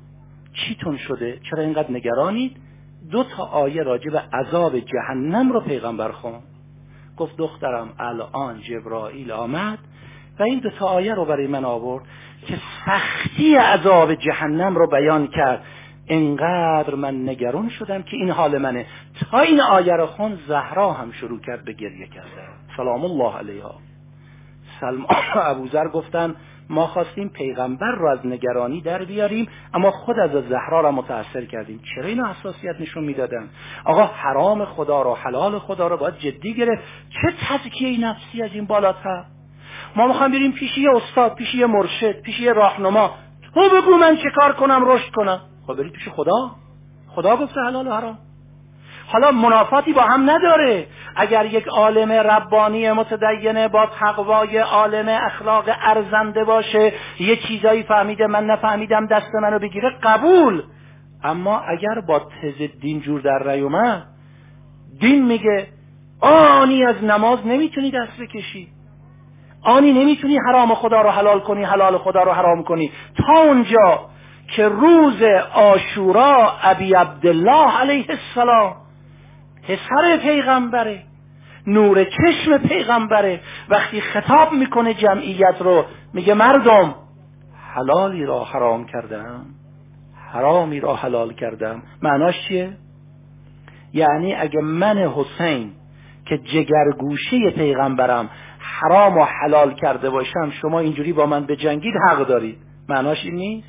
Speaker 2: چیتون شده؟ چرا اینقدر نگرانید؟ دو تا آیه راجع به عذاب جهنم رو پیغمبر خون گفت دخترم الان جبرائیل آمد و این دو تا آیه رو برای من آورد که سختی عذاب جهنم رو بیان کرد. انقدر من نگران شدم که این حال منه. تا این آیه رو خون زهرا هم شروع کرد به گریه کردن. سلام الله علیها. سلمان (coughs) ابوذر گفتن ما خواستیم پیغمبر رو از نگرانی در بیاریم اما خود از زهرا را متاثر کردیم. چرا اینو حساسیت نشون می‌دادن؟ آقا حرام خدا رو حلال خدا رو باید جدی گرفت. چه تزکیه نفسی از این بالاتر؟ ما می‌خوایم بریم پیش یه استاد پیش یه مرشد پیش یه راهنما. تو بگو من چه کار کنم رشد کنم. خب برید پیش خدا. خدا گفته حلال و حرام. حالا منافاتی با هم نداره. اگر یک عالم ربانی متدینه با تقوای عالم اخلاق ارزنده باشه یه چیزایی فهمیده من نفهمیدم دست منو بگیره قبول. اما اگر با تز دین جور در ریومه دین میگه آنی از نماز نمی‌تونی دست بکشی. آنی نمی‌تونی حرام خدا رو حلال کنی حلال خدا رو حرام کنی تا اونجا که روز آشورا ابی عبدالله علیه السلام پسر پیغمبره نور چشم پیغمبره وقتی خطاب می‌کنه جمعیت رو میگه مردم حلالی را حرام کردم حرامی را حلال کردم معناش چیه؟ یعنی اگه من حسین که جگرگوشه پیغمبرم حرام و حلال کرده باشم شما اینجوری با من به جنگید حق دارید. معناش این نیست؟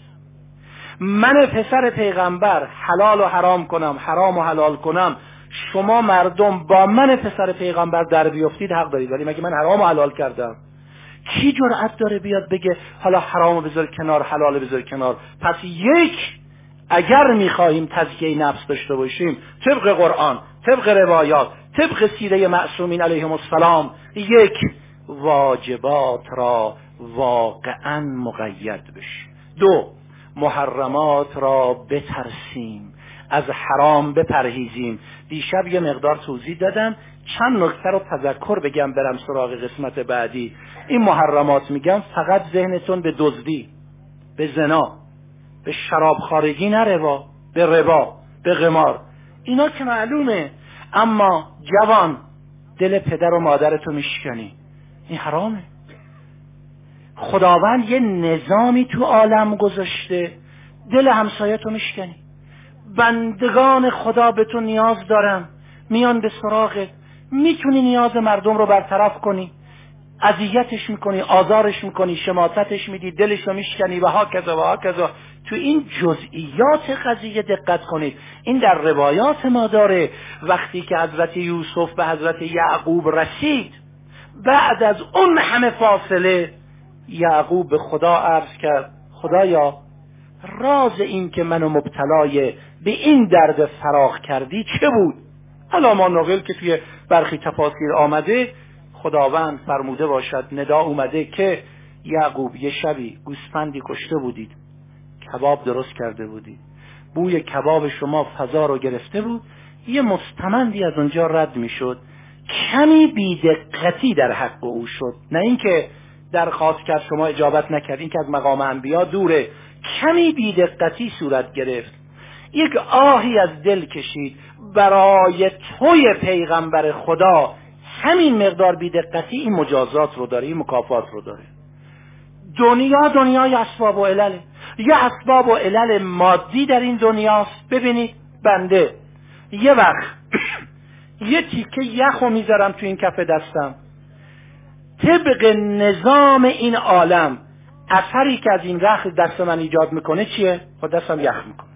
Speaker 2: من پسر پیغمبر حلال و حرام کنم حرام و حلال کنم شما مردم با من پسر پیغمبر در بیفتید حق دارید. ولی مگه من حرام و حلال کردم؟ کی جرأت داره بیاد بگه حالا حرام بذار کنار حلال بذار کنار؟ پس یک اگر می‌خواهیم تزکیه نفس داشته باشیم طبق قرآن طبق روایات طبق سیره معصومین علیهم السلام یک واجبات را واقعا مقید بشیم. دو محرمات را بترسیم. از حرام بپرهیزیم. دیشب یه مقدار توضیح دادم. چند نکته رو تذکر بگم برم سراغ قسمت بعدی. این محرمات میگم فقط ذهنتون به دزدی به زنا به شراب خارگی نروا به ربا به قمار. اینا که معلومه. اما جوان دل پدر و مادرتو میشکنی. این حرامه. خداوند یه نظامی تو عالم گذاشته. دل همسایتو میشکنی. بندگان خدا به تو نیاز دارن. میان به سراغت. می‌تونی نیاز مردم رو برطرف کنی. اذیتش می‌کنی آزارش می‌کنی شماتتش میدی دلش رو میشکنی. و ها کذا و ها کذا. تو این جزئیات قضیه دقت کنید. این در روایات ما داره. وقتی که حضرت یوسف به حضرت یعقوب رسید بعد از اون همه فاصله یعقوب به خدا عرض کرد خدایا راز این که منو مبتلای به این درد فراخ کردی چه بود؟ حالا ما نقل که توی برخی تفاصیل آمده خداوند فرموده باشد ندا اومده که یعقوب یه شبی گوسفندی کشته بودید کباب درست کرده بودید. بوی کباب شما فضا رو گرفته بود یه مستمندی از اونجا رد می‌شد. کمی بیدقتی در حق او شد. نه اینکه درخواست کرد شما اجابت نکرد. این که از مقام انبیا دوره. کمی بیدقتی صورت گرفت. یک آهی از دل کشید. برای توی پیغمبر خدا همین مقدار بیدقتی این مجازات رو داره این مکافات رو داره. دنیا دنیای اسباب و علله یه اسباب و علل مادی در این دنیاست. ببینید بنده یه وقت یه تیکه یخ رو می‌ذارم تو این کف دستم. طبق نظام این عالم اثری که از این رخ دست من ایجاد می‌کنه چیه؟ خود دستم یخ می‌کنه.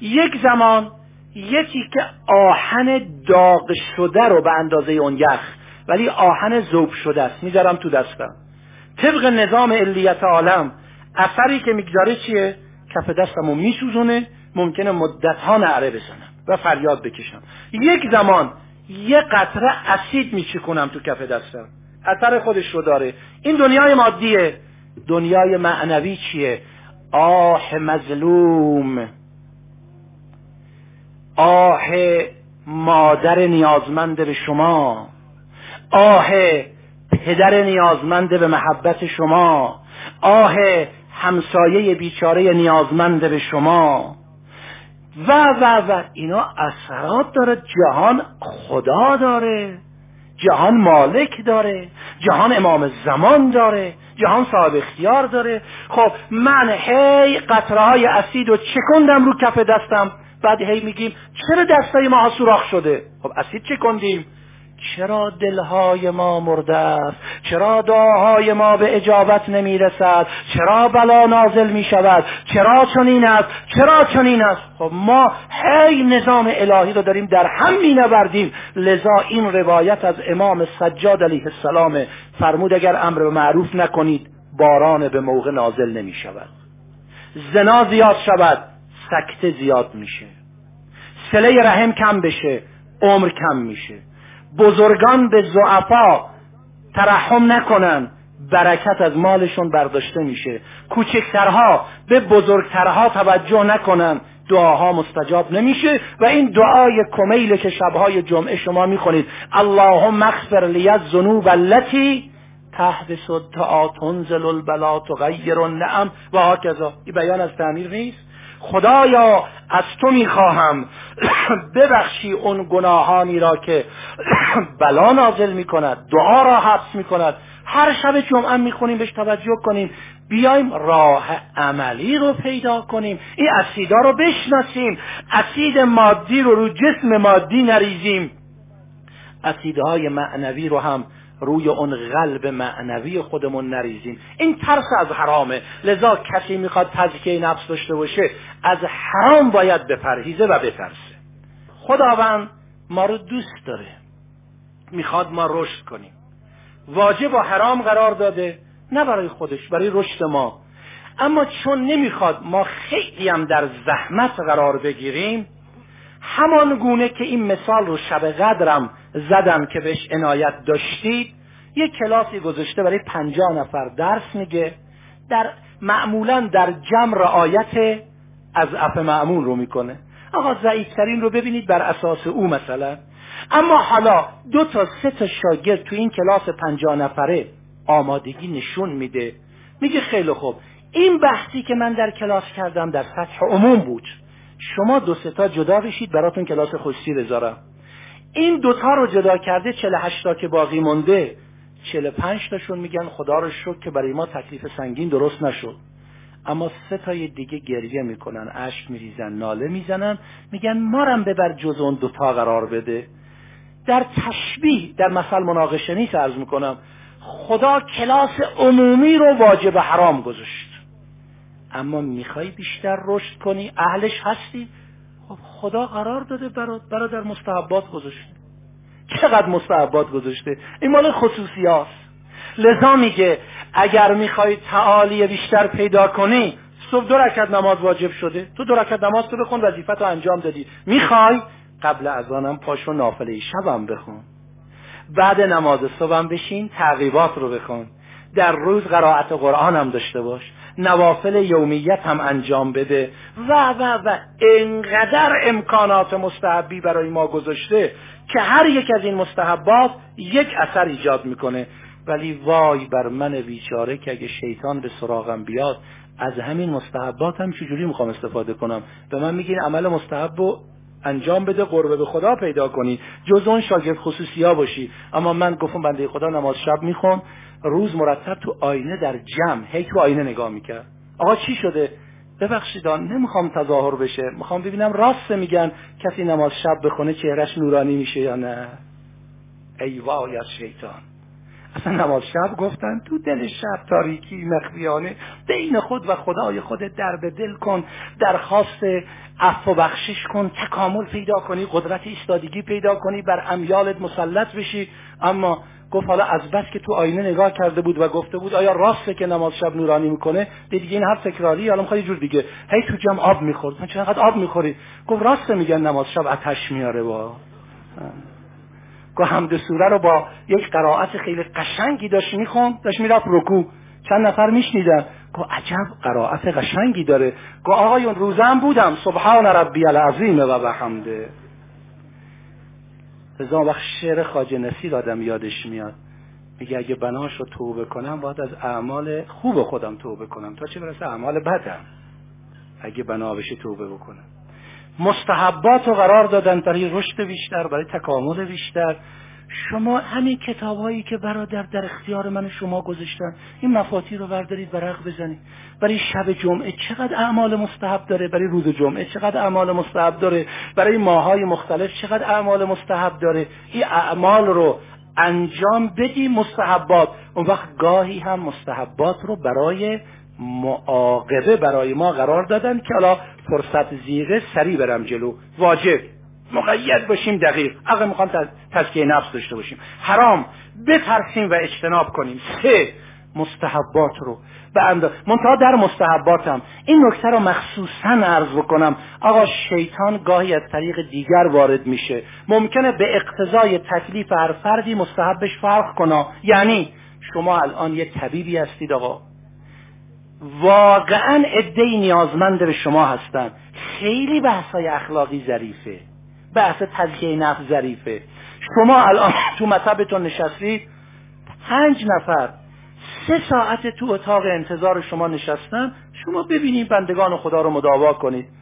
Speaker 2: یک زمان یه تیکه آهن داغ شده رو به اندازه اون یخ ولی آهن ذوب شده است. می‌ذارم تو دستم. طبق نظام علیت عالم اثری که می‌گذاره چیه؟ کف دستم رو میسوزونه ممکنه مدت ها نعره بزنم و فریاد بکشم. یک زمان یه قطره اسید میچکنم تو کف دستم. اثر خودش رو داره. این دنیای مادیه. دنیای معنوی چیه؟ آه مظلوم. آه مادر نیازمند به شما. آه پدر نیازمند به محبت شما. آه همسایه بیچاره نیازمند به شما. و و و. اینا اثرات داره. جهان خدا داره. جهان مالک داره. جهان امام زمان داره. جهان صاحب اختیار داره. خب من هی قطره های اسید و چکندم رو کف دستم. بعد هی میگیم چرا دستای ما سوراخ شده؟ خب اسید چکندیم. چرا دلهای ما مرده است؟ چرا دعاهای ما به اجابت نمی‌رسد؟ چرا بلا نازل می شود چرا چنین است؟ چرا چنین است؟ خب ما هی نظام الهی رو داریم در هم می نوردیم لذا این روایت از امام سجاد علیه السلام فرمود اگر امر به معروف نکنید باران به موقع نازل نمی شود زنا زیاد شود سکته زیاد میشه. سله رحم کم بشه عمر کم میشه. بزرگان به زعفا ترحم نکنن. برکت از مالشون برداشته میشه. کوچکترها به بزرگترها توجه نکنن. دعاها مستجاب نمیشه و این دعای کمیل که شبهای جمعه شما می‌خونید. اللهم اغفر لی الذنوب التي تحدث الدعا تنزل البلا تغیر النعم. و هاکذا. این بیان از تعمیر نیست. خدایا از تو می‌خواهم. (coughs) ببخشی اون گناهانی را که (coughs) بلا نازل می‌کند دعا را حبس می‌کند. هر شب جمعه می‌خونیم بهش توجه کنیم. بیایم راه عملی رو پیدا کنیم. این اسیدا رو بشناسیم. اسید مادی رو رو جسم مادی نریزیم. اسیدهای معنوی رو هم روی اون قلب معنوی خودمون نریزیم. این ترس از حرامه. لذا کسی می‌خواد تزکیه نفس داشته باشه از حرام باید بپرهیزه و بترسه. خداوند ما رو دوست داره. می‌خواد ما رشد کنیم. واجب و حرام قرار داده نه برای خودش برای رشد ما. اما چون نمی‌خواد ما خیلی هم در زحمت قرار بگیریم همان گونه که این مثال رو شب قدرم زدم که بهش عنایت داشتید یه کلاسی گذاشته برای پنجاه نفر درس میگه در معمولا در جمع رعایت از اف معمول رو می‌کنه. آقا ضعیفترین رو ببینید بر اساس او مثلا. اما حالا دو تا سه تا شاگرد تو این کلاس پنجاه نفره آمادگی نشون میده. میگه خیلی خوب. این بحثی که من در کلاس کردم در سطح عموم بود. شما دو تا جدا بشید براتون کلاس خصوصی بذارم این دوتا رو جدا کرده 48 تا که باقی مونده 45 تاشون میگن خدا رو شکر که برای ما تکلیف سنگین درست نشد. اما سه تای دیگه گریه می‌کنن اشک میریزن ناله می‌زنن میگن مارم ببر جز اون دوتا قرار بده. در تشبیه در مثل مناقشه نیست ارز می‌کنم خدا کلاس عمومی رو واجب حرام گذاشت. اما می‌خوای بیشتر رشد کنی اهلش هستی؟ خب خدا قرار داده برا در مستحبات گذاشته چقدر مستحبات گذاشته؟ این مال خصوصی هاست. لذا میگه اگر می‌خوای تعالی بیشتر پیدا کنی صبح دو رکت نماز واجب شده. تو دو رکت نماز تو بخون وظیفت رو انجام دادی. می‌خوای؟ قبل از آنم پاشو نافله شبم بخون. بعد نماز صبحم بشین تعقیبات رو بخون. در روز قرائت قرآن داشته باش. نوافل یومیت هم انجام بده. و و و انقدر امکانات مستحبی برای ما گذاشته که هر یک از این مستحبات یک اثر ایجاد می‌کنه. ولی وای بر من بیچاره که اگه شیطان به سراغم بیاد از همین مستحبات هم چجوری می‌خوام استفاده کنم؟ به من میگین عمل مستحب رو انجام بده قربه به خدا پیدا کنی. جز اون شاگرد خصوصی ها باشی. اما من گفتم بنده خدا نماز شب می‌خوام. روز مرتب تو آینه در جمع هی تو آینه نگاه می‌کرد. آقا چی شده؟ ببخشید نمی‌خوام تظاهر بشه. می‌خوام ببینم راست میگن کسی نماز شب بخونه چهرش نورانی میشه یا نه. ای وای از شیطان. اصلا نماز شب گفتن تو دل شب تاریکی مخفیانه بین خود و خدای خود در به دل کن درخواست عفو و بخشش کن تکامل پیدا کنی قدرت ایستادگی پیدا کنی بر امیالت مسلط بشی. اما گفت حالا از بس که تو آینه نگاه کرده بود و گفته بود آیا راسته که نماز شب نورانی می‌کنه؟ دیگه این هر تکراری حالا می‌خواد جور دیگه. هی تو جمع آب می‌خورد. من چقدر آب می‌خوری؟ گفت راسته میگن نماز شب آتش میاره با. گفت حمد سوره رو با یک قرائت خیلی قشنگی داشت می‌خوند داشت می‌رفت رکو چند نفر میشنیدن گفت عجب قرائت قشنگی داره. گفت آقایون روزم بودم. سبحان ربی العظیم و بحمده. رضا وقت شعر خاج نصیر آدم یادش میاد. میگه اگه بناش رو توبه کنم باید از اعمال خوب خودم توبه کنم. تا چه برسه اعمال بدم. اگه بنا بشه توبه بکنم. مستحبات رو قرار دادن برای رشد بیشتر برای تکامل بیشتر. شما همین کتابهایی که برادر در اختیار من شما گذاشتن این مفاتی رو بردارید برق بزنید. برای شب جمعه چقدر اعمال مستحب داره؟ برای روز جمعه چقدر اعمال مستحب داره؟ برای ماهای مختلف چقدر اعمال مستحب داره؟ این اعمال رو انجام بدی مستحبات. اون وقت گاهی هم مستحبات رو برای معاقبه برای ما قرار دادن که حالا فرصت زیغه سریع برم جلو. واجب. مقید باشیم دقیق. اگر می‌خوام تزکیه نفس داشته باشیم. حرام. بترسیم و اجتناب کنیم. سه. مستحبات رو به اندازه منتها در مستحباتم. این نکته رو مخصوصا عرض بکنم. آقا شیطان گاهی از طریق دیگر وارد میشه. ممکنه به اقتضای تکلیف هر فردی مستحبش فرق کنه یعنی شما الان یه طبیبی هستید آقا. واقعا عده نیازمند به شما هستن خیلی بحثای اخلاقی ظریفه. بحث تزکیه نفس ظریفه. شما الان (laughs) تو مطبتون نشستید پنج نفر سه ساعت تو اتاق انتظار شما نشستن. شما ببینید بندگان خدا رو مداوا کنید.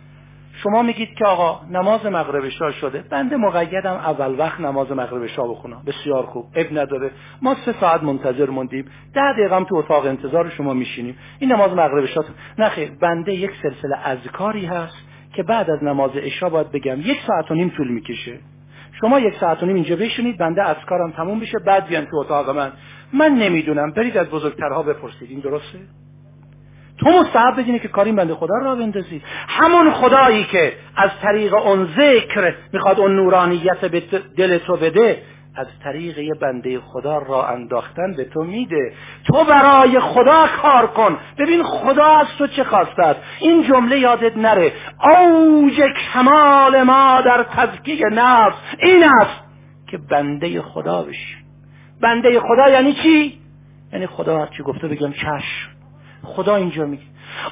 Speaker 2: شما میگید که آقا نماز مغرب شا شده. بنده مقیدم اول وقت نماز مغرب شا بخونم. بسیار خوب. اب نداره. ما سه ساعت منتظر موندیم. ده دقیقه تو اتاق انتظار شما میشینیم. این نماز مغرب شا نخیر بنده یک سلسله اذکاری هست که بعد از نماز عشا باید بگم. یک ساعت و نیم طول می‌کشه. شما یک ساعت و نیم اینجا بشینید. بنده از کارم تموم بشه. بعد بیان تو اتاق من. من نمی‌دونم. برید از بزرگترها بپرسید. این درسته؟ تو مستحب بدینی که کارین بنده خدا را بندازید همون خدایی که از طریق اون ذکر می‌خواد اون نورانیت به دل تو بده از طریق یه بنده خدا را انداختن به تو میده. تو برای خدا کار کن. ببین خدا از تو چه خواسته است. این جمله یادت نره. اوج کمال ما در تزکیه نفس این است که بنده خدا بشی. بنده خدا یعنی چی؟ یعنی خدا چی گفته بگم چشم. خدا اینجا میگه.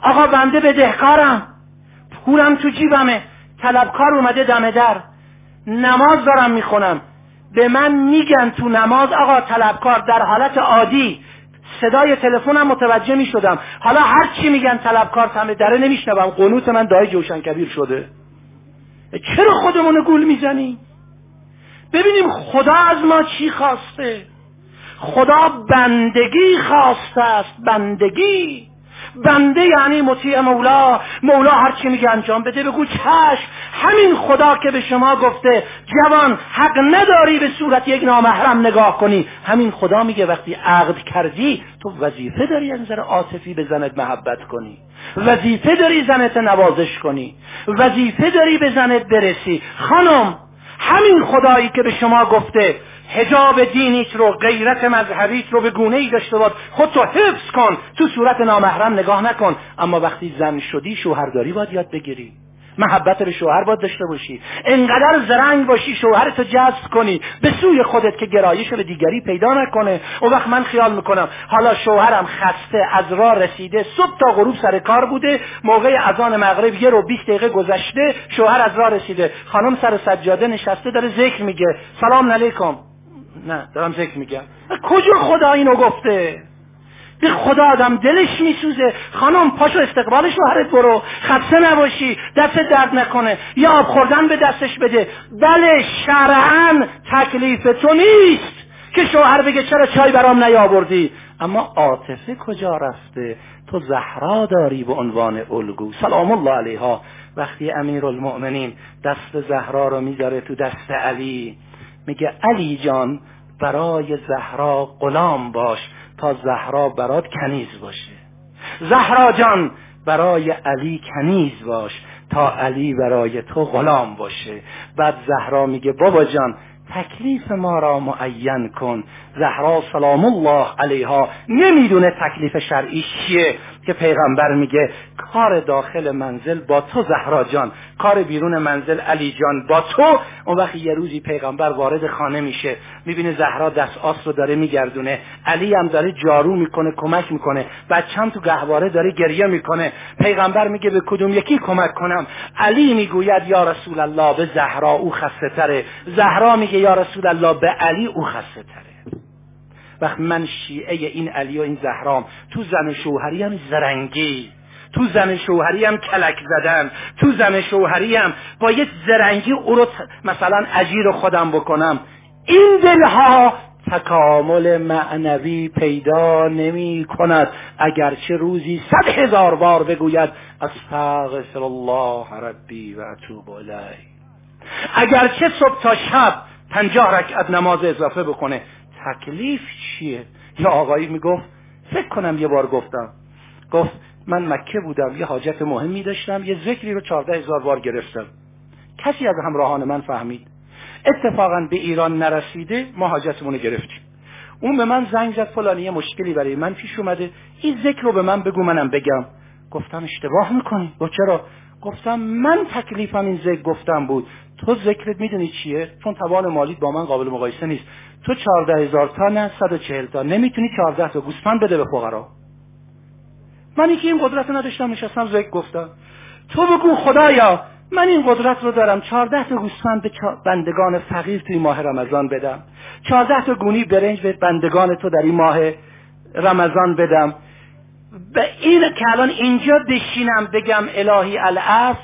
Speaker 2: آقا بنده بدهکارم پولم تو جیبمه. طلبکار اومده دم در. نماز دارم می‌خونم. به من میگن تو نماز آقا طلبکار در حالت عادی. صدای تلفنم متوجه می‌شدم. حالا هر چی میگن طلبکار تمه دره نمیشنوم. قنوت من دای جوشن کبیر شده. چرا خودمون گول می‌زنیم ببینیم خدا از ما چی خواسته. خدا بندگی خواسته است بندگی. بنده یعنی مطیع مولا. مولا هر چی میگه انجام بده. بگو چشم. همین خدا که به شما گفته جوان حق نداری به صورت یک نامحرم نگاه کنی. همین خدا میگه وقتی عقد کردی تو وظیفه داری از نظر عاطفی به زنت محبت کنی. وظیفه داری زنت نوازش کنی. وظیفه داری به زنت برسی. خانم همین خدایی که به شما گفته حجاب دینیت رو غیرت مذهبیت رو به گونه ای داشته باش خودتو حفظ کن. تو صورت نامحرم نگاه نکن. اما وقتی زن شدی شوهرداری باید یاد بگیری. محبت به شوهر باید داشته باشی. انقدر زرنگ باشی شوهرتو جذب کنی. به سوی خودت که گرایش به دیگری پیدا نکنه. اون وقت من خیال می‌کنم حالا شوهرم خسته از راه رسیده صبح تا غروب سر کار بوده موقع اذان مغرب یه رو 20 دقیقه گذشته شوهر از راه رسیده. خانم سر سجاده نشسته داره ذکر میگه. سلام علیکم. نه دارم ذکر میگم. کجا خدا اینو گفته؟ به خدا آدم دلش میسوزه. خانم پاشو استقبال شوهرت برو. خسته نباشی دست درد نکنه. یا آب خوردن به دستش بده. بله شرعا تکلیف تو نیست که شوهر بگه چرا چای برام نیاوردی. اما عاطفه کجا رفته؟ تو زهرا داری به عنوان الگو. سلام الله علیها. وقتی امیر المؤمنین دست زهرا رو می‌ذاره تو دست علی میگه علی جان برای زهرا غلام باش تا زهرا برات کنیز باشه. زهرا جان برای علی کنیز باش تا علی برای تو غلام باشه. بعد زهرا میگه بابا جان تکلیف ما را معین کن. زهرا سلام الله علیها. نمی‌دونه تکلیف شرعی چیه. که پیغمبر میگه کار داخل منزل با تو زهرا جان کار بیرون منزل علی جان با تو. اون وقت یه روزی پیغمبر وارد خانه میشه می‌بینه زهرا دست آس رو داره میگردونه. علی هم داره جارو می‌کنه کمک می‌کنه. بچم تو گهواره داره گریه می‌کنه. پیغمبر میگه به کدوم یکی کمک کنم؟ علی می‌گوید یا رسول الله به زهرا او خسته تره زهرا میگه یا رسول الله به علی او خسته تره وقت من شیعه این علی و این زهرام. تو زن شوهری هم زرنگی. تو زن شوهری هم کلک زدن. تو زن شوهری هم با یک زرنگی او رو مثلا اجیر خودم بکنم. این دلها تکامل معنوی پیدا نمی کند. اگرچه روزی صد هزار بار بگوید استغفر الله ربی و اتوب الیه. اگرچه صبح تا شب پنجاه رکعت نماز اضافه بکنه تکلیف چیه؟ یا آقایی می‌گفت فکر کنم یه بار گفتم. گفت من مکه بودم یه حاجت مهمی داشتم یه ذکری رو چارده هزار بار گرفتم. کسی از همراهان من فهمید. اتفاقا به ایران نرسیده ما حاجتمون رو گرفتیم. اون به من زنگ زد فلانی یه مشکلی برای من پیش اومده این ذکر رو به من بگو منم بگم. گفتم اشتباه می‌کنی. گفت چرا؟ گفتم من تکلیفم این ذکر گفتم بود. تو ذکرت می‌دونی چیه؟ چون توان مالی با من قابل مقایسه نیست. تو چارده هزار تا نه صد و چهل تا. نمی‌تونی چارده تا گوسفند بده به فقرا. من که این قدرت نداشتم نشستم ذکر گفتم. تو بگو خدایا من این قدرت رو دارم. چارده تا گوسفند به بندگان فقیر توی ماه رمضان بدم. چارده تا گونی برنج به بندگان تو در این ماه رمضان بدم. به این که الان اینجا بشینم بگم الهی العف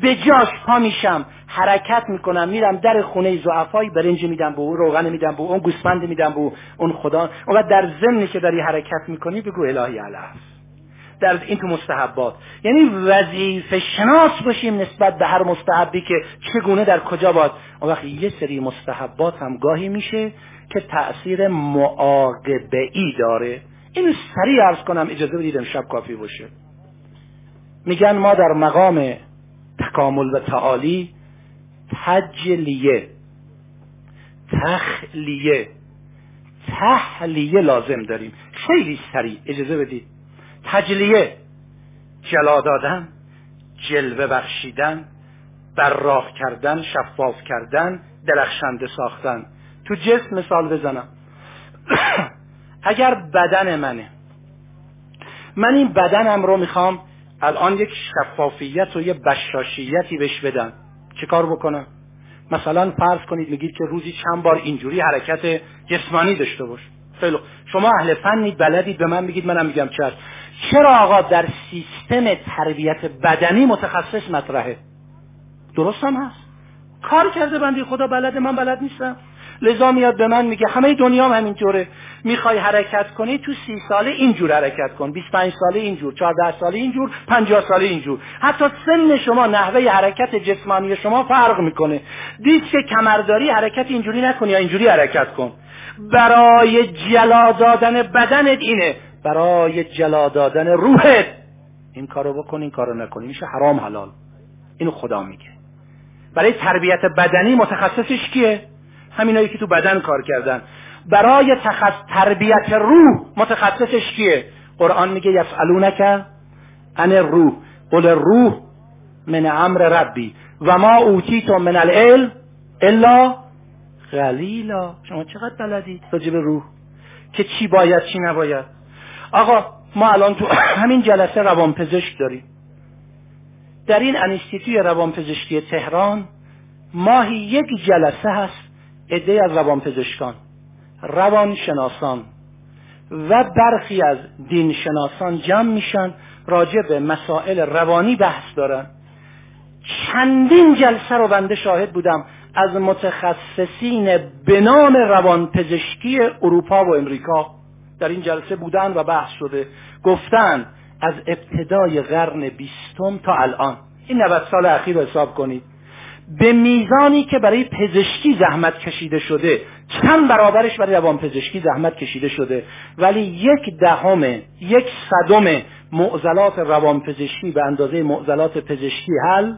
Speaker 2: به جاش پا میشم. حرکت می‌کنم میرم در خونه زعفایی برنج میدم به اون روغن میدم به اون گوسفند میدم به اون خدا. و در ضمنی که داری حرکت می‌کنی بگو الهی العف در این تو مستحبات. یعنی وظیفه شناس باشیم نسبت به هر مستحبی که چگونه در کجا باید اون وقت یه سری مستحبات هم گاهی میشه که تأثیر معاقبه ای داره. اینو سریع عرض کنم اجازه بدید شب کافی باشه. میگن ما در مقام تکامل و تعالی تجلیه تخلیه تحلیه لازم داریم. خیلی سریع اجازه بدید. تجلیه جلا دادن جلوه بخشیدن براق کردن شفاف کردن درخشنده ساختن. تو جسم مثال بزنم. (coughs) اگر بدن منه من این بدنم رو می‌خوام الان یک شفافیت و یه بشاشیتی بهش بدم. چه کار بکنم مثلا فرض کنید میگید که روزی چند بار اینجوری حرکت جسمانی داشته باش. خیلی شما اهل فنید بلدید به من میگید منم میگم چرا. چرا آقا در سیستم تربیت بدنی متخصص مطرحه؟ درست هم هست. کار کرده بندی خدا بلده من بلد نیستم. لذا میاد به من میگه همه دنیا هم همینطوره می‌خوای حرکت کنی تو سی ساله اینجور حرکت کن. 25 ساله اینجور 14 ساله اینجور 50 ساله اینجور. حتی سن شما نحوه حرکت جسمانی شما فرق می‌کنه. دید که کمرداری حرکت اینجوری نکنی یا اینجوری حرکت کن. برای جلا دادن بدنت اینه. برای جلا دادن روحت. این کارو بکن این کارو نکنی میشه حرام حلال. اینو خدا میگه. برای تربیت بدنی متخصصش کیه؟ همینایی که تو بدن کار کردن. برای تخص... تربیت روح. متخصصش کیه؟ قرآن میگه یسالونک عن روح قل روح من امر ربی. و ما اوتیتم من العلم الا قلیلا. شما چقدر بلدید راجب روح؟ که چی باید چی نباید؟ آقا ما الان تو (coughs) همین جلسه روانپزشک داریم. در این انیستیتوی روانپزشکی تهران ماهی یک جلسه هست عده از روانپزشکان. روانشناسان و برخی از دینشناسان جمع میشن راجع به مسائل روانی بحث دارن. چندین جلسه رو بنده شاهد بودم از متخصصین به نام روانپزشکی اروپا و امریکا. در این جلسه بودن و بحث شده. گفتن از ابتدای قرن بیستم تا الان. این 90 سال اخیر رو حساب کنید. به میزانی که برای پزشکی زحمت کشیده شده چند برابرش برای روان پزشکی زحمت کشیده شده ولی یک دهم یک صدم معضلات روان پزشکی به اندازه معضلات پزشکی حل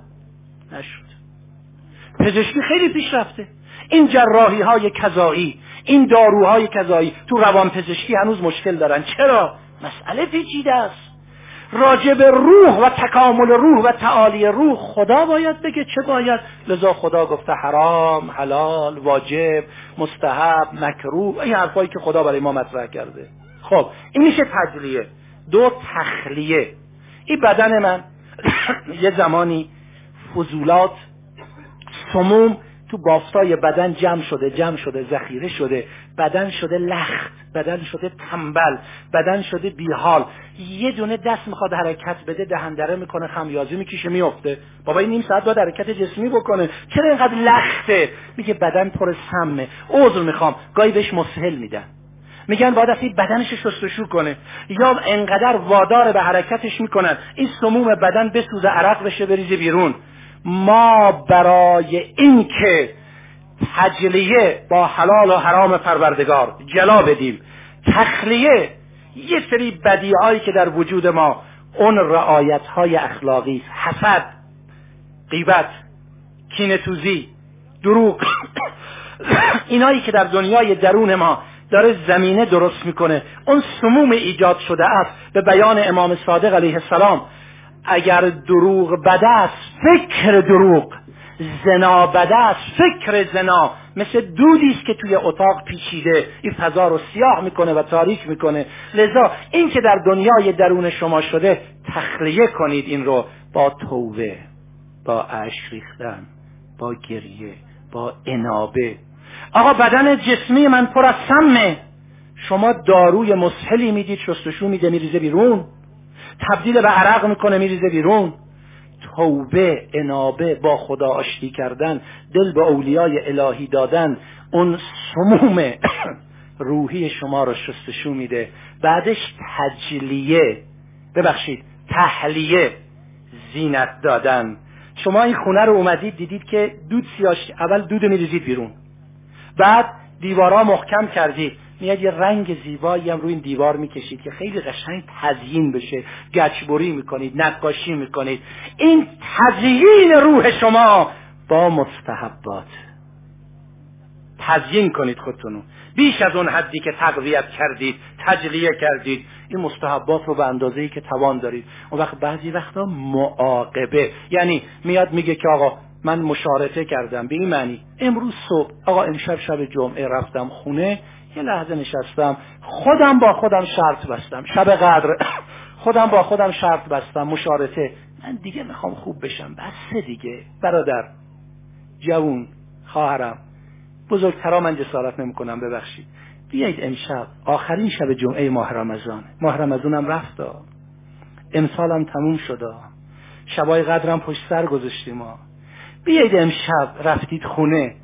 Speaker 2: نشد. پزشکی خیلی پیش رفته. این جراحی های کذایی این داروهای کذایی تو روان پزشکی هنوز مشکل دارن. چرا؟ مسئله پیچیده است. راجب روح و تکامل روح و تعالی روح خدا باید بگه چه باید. لذا خدا گفته حرام حلال واجب مستحب مکروه این حرفایی که خدا برای ما مطرح کرده. خب این میشه تجلیه. دو تخلیه. این بدن من (coughs) یه زمانی فضولات سموم تو بافتای بدن جمع شده جمع شده ذخیره شده. بدن شده لخت بدن شده تنبل بدن شده بیحال. یه دونه دست می‌خواد حرکت بده دهندره می‌کنه خمیازی می‌کشه میفته بابا این نیم ساعت باید حرکت جسمی بکنه. چرا اینقدر لخته؟ میگه بدن پر سمه. عذر می‌خوام. گاهی بهش مسهل میدن. میگن باید اصلا بدنش شستشو کنه. یا انقدر وادار به حرکتش می‌کنن. این سموم بدن بسوزه عرق بشه بریزه بیرون. ما برای اینکه تجلیه با حلال و حرام پروردگار جلا بدیم. تخلیه یه سری بدیهایی که در وجود ما اون رعایت های اخلاقی حسد غیبت کینتوزی دروغ (coughs) اینایی که در دنیای درون ما داره زمینه درست می‌کنه اون سموم ایجاد شده است. به بیان امام صادق علیه السلام اگر دروغ بده است فکر دروغ زنا بده است فکر زنا. مثل دودی است که توی اتاق پیچیده. این فضا رو سیاه می‌کنه و تاریک می‌کنه. لذا این که در دنیای درون شما شده تخلیه کنید این رو با توبه با اش ریختن با گریه با انابه. آقا بدن جسمی من پر از سمه. شما داروی مسهلی می‌دید شستشو میده میریزه بیرون. تبدیل به عرق می‌کنه میریزه بیرون. توبه انابه با خدا آشتی کردن دل به اولیای الهی دادن اون سموم (coughs) روحی شما رو شستشو میده. بعدش تجلیه ببخشید تحلیه زینت دادن. شما این خونه رو اومدید دیدید که دود سیاش اول دود میریزید بیرون. بعد دیوارا محکم کردید. میاد یه رنگ زیبایی هم روی این دیوار می‌کشید که خیلی قشنگ تزیین بشه. گچبری می‌کنید نقاشی می‌کنید. این تزیین روح شما با مستحبات. تزیین کنید خودتونو. بیش از اون حدی که تقویت کردید تجلیه کردید این مستحبات رو به اندازه ای که توان دارید. اون وقت بعضی وقتا معاقبه. یعنی میاد میگه که آقا من مشارطه کردم. به این معنی. امروز صبح آقا امشب شب جمعه رفتم خونه. یه لحظه نشستم. خودم با خودم شرط بستم. شب قدر. (coughs) خودم با خودم شرط بستم. مشارطه من دیگه می‌خوام خوب بشم. بس دیگه. برادر. جوون. خواهرم. بزرگترا من جسارت نمی‌کنم. ببخشید. بیایید امشب. آخرین شب جمعه ماه رمضان. ماه رمضانم رفت. امسالم تموم شد. شبای قدرم پشت سر گذاشتیم. بیایید امشب. رفتید خونه.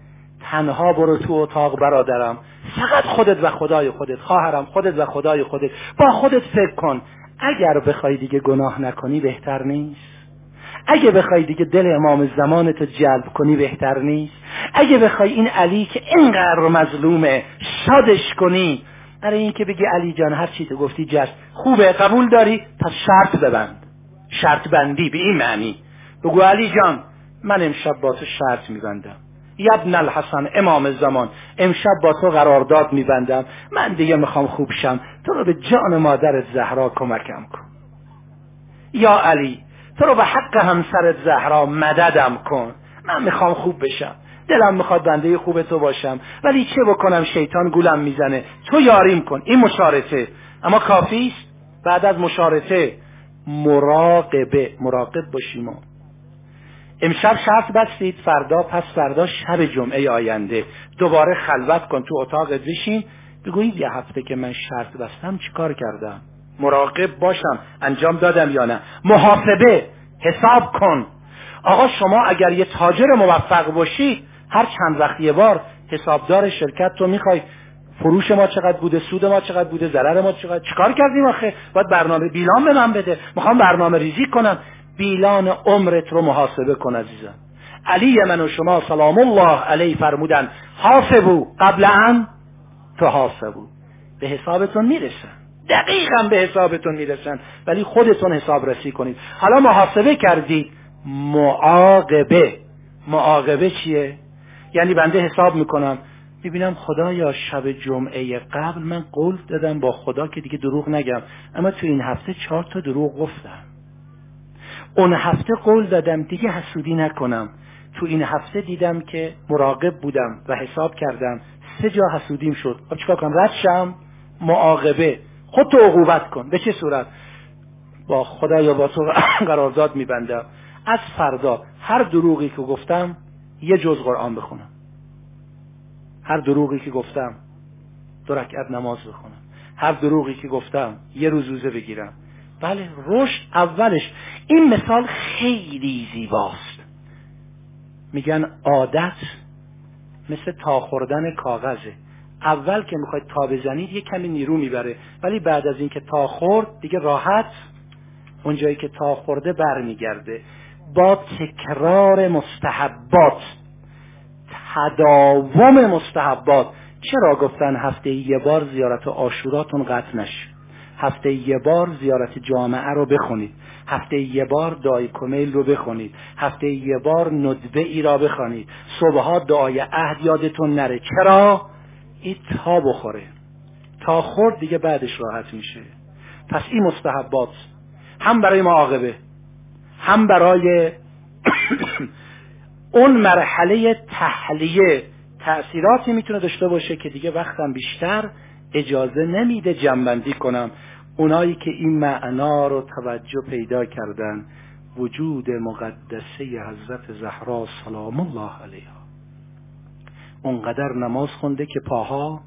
Speaker 2: تنها برو تو اتاق برادرم. فقط خودت و خدای خودت خواهرم خودت و خدای خودت. با خودت فکر کن. اگر بخوای دیگه گناه نکنی بهتر نیست. اگه بخوای دیگه دل امام زمانتو جلب کنی بهتر نیست. اگه بخوای این علی که اینقدر مظلومه شادش کنی. برای اینکه بگی علی جان هر چی تو گفتی جست خوبه قبول داری؟ پس شرط ببند. شرط بندی به این معنی. بگو علی جان من امشب با تو شرط میبندم. یبن الحسن امام زمان. امشب با تو قرارداد میبندم. من دیگه می‌خوام خوب شم. تو رو به جان مادرت زهرا کمکم کن. یا علی تو رو به حق همسرت زهرا مددم کن. من می‌خوام خوب بشم. دلم می‌خواد بنده خوب تو باشم. ولی چه بکنم؟ شیطان گولم می‌زنه. تو یاریم کن. این مشارطه. اما کافیست بعد از مشارطه. مراقبه. مراقب باشیم. امشب شرط بستید فردا پس فردا شب جمعه آینده. دوباره خلوت کن تو اتاق بشین. بگویید یه هفته که من شرط بستم چیکار کردم؟ مراقب باشم. انجام دادم یا نه؟ محاسبه. حساب کن. آقا شما اگر یه تاجر موفق باشی هر چند وقت یه بار حسابدار شرکت رو می‌خوای. فروش ما چقدر بوده؟ سود ما چقدر بوده؟ ضرر ما چقدر؟ چیکار کردیم آخه؟ باید برنامه بیلان به من بده. می‌خوام برنامه ریزی کنم. بیلان عمرت رو محاسبه کن عزیزم علی من و شما سلام الله علیه فرمودن حاسبو قبل ان تحاسبو به حسابتون می‌رسن. دقیقا به حسابتون می‌رسن ولی خودتون حساب رسی کنید. حالا محاسبه کردید معاقبه. معاقبه چیه؟ یعنی بنده حساب می‌کنم. می‌بینم خدایا شب جمعه قبل من قول دادم با خدا که دیگه دروغ نگم. اما تو این هفته چهار تا دروغ گفتم. اون هفته قول دادم دیگه حسودی نکنم. تو این هفته دیدم که مراقب بودم و حساب کردم. سه جا حسودیم شد. خب چیکار کنم؟ رد شم. معاقبه. خودتو عقوبت کن. به چه صورت؟ با خدا یا با تو (coughs) قرارداد میبندم. از فردا هر دروغی که گفتم یه جز قرآن بخونم. هر دروغی که گفتم دو رکعت نماز بخونم. هر دروغی که گفتم یه روزوزه بگیرم. بله رشد اولش. این مثال خیلی زیباست. میگن عادت مثل تا خوردن کاغذه. اول که می‌خواید تا بزنید یه کمی نیرو می‌بره. ولی بعد از اینکه تا خورد دیگه راحت اونجایی که تا خورده برمیگرده. با تکرار مستحبات تداوم مستحبات. چرا گفتن هفته یه بار زیارت آشوراتون قطع نشه؟ هفته یه بار زیارت جامعه رو بخونید. هفته یه بار دعای کمیل رو بخونید. هفته یه بار ندبه ای را بخونید صبحها دعای عهد یادتون نره. چرا؟ این تا بخوره. تا خورد دیگه بعدش راحت میشه. پس این مستحبات هم برای معاقبه هم برای (coughs) اون مرحله تحلیه تأثیراتی می‌تونه داشته باشه که دیگه وقتم بیشتر اجازه نمیده جنبندی کنم. اونایی که این معنا رو توجه پیدا کردن وجود مقدسه حضرت زهرا سلام الله علیها. اونقدر نماز خونده که پاها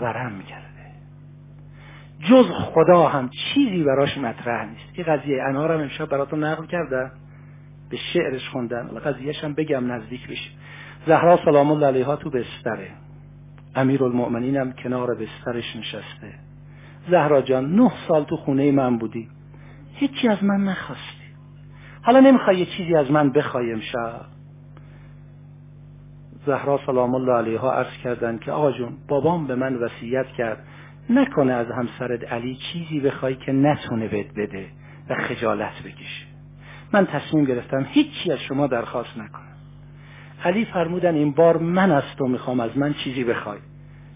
Speaker 2: ورم کرده. جز خدا هم چیزی براش مطرح نیست. این قضیه انارم امشب براتون نقل کرده. به شعرش خوندن. قضیهش هم بگم نزدیک بشه. زهرا سلام الله علیها تو بستره. امیر هم کنار بسترش نشسته. زهرا جان نه سال تو خونه من بودی. هیچی از من نخواستی. حالا نمی‌خوای یه چیزی از من بخوای امشب؟ زهرا سلام الله علیها عرض کردن که آقا جون بابام به من وصیت کرد نکنه از همسرت علی چیزی بخوای که نتونه بد بده و خجالت بکشه. من تصمیم گرفتم هیچی از شما درخواست نکنم. علی فرمودن این بار من از تو می‌خوام از من چیزی بخوای.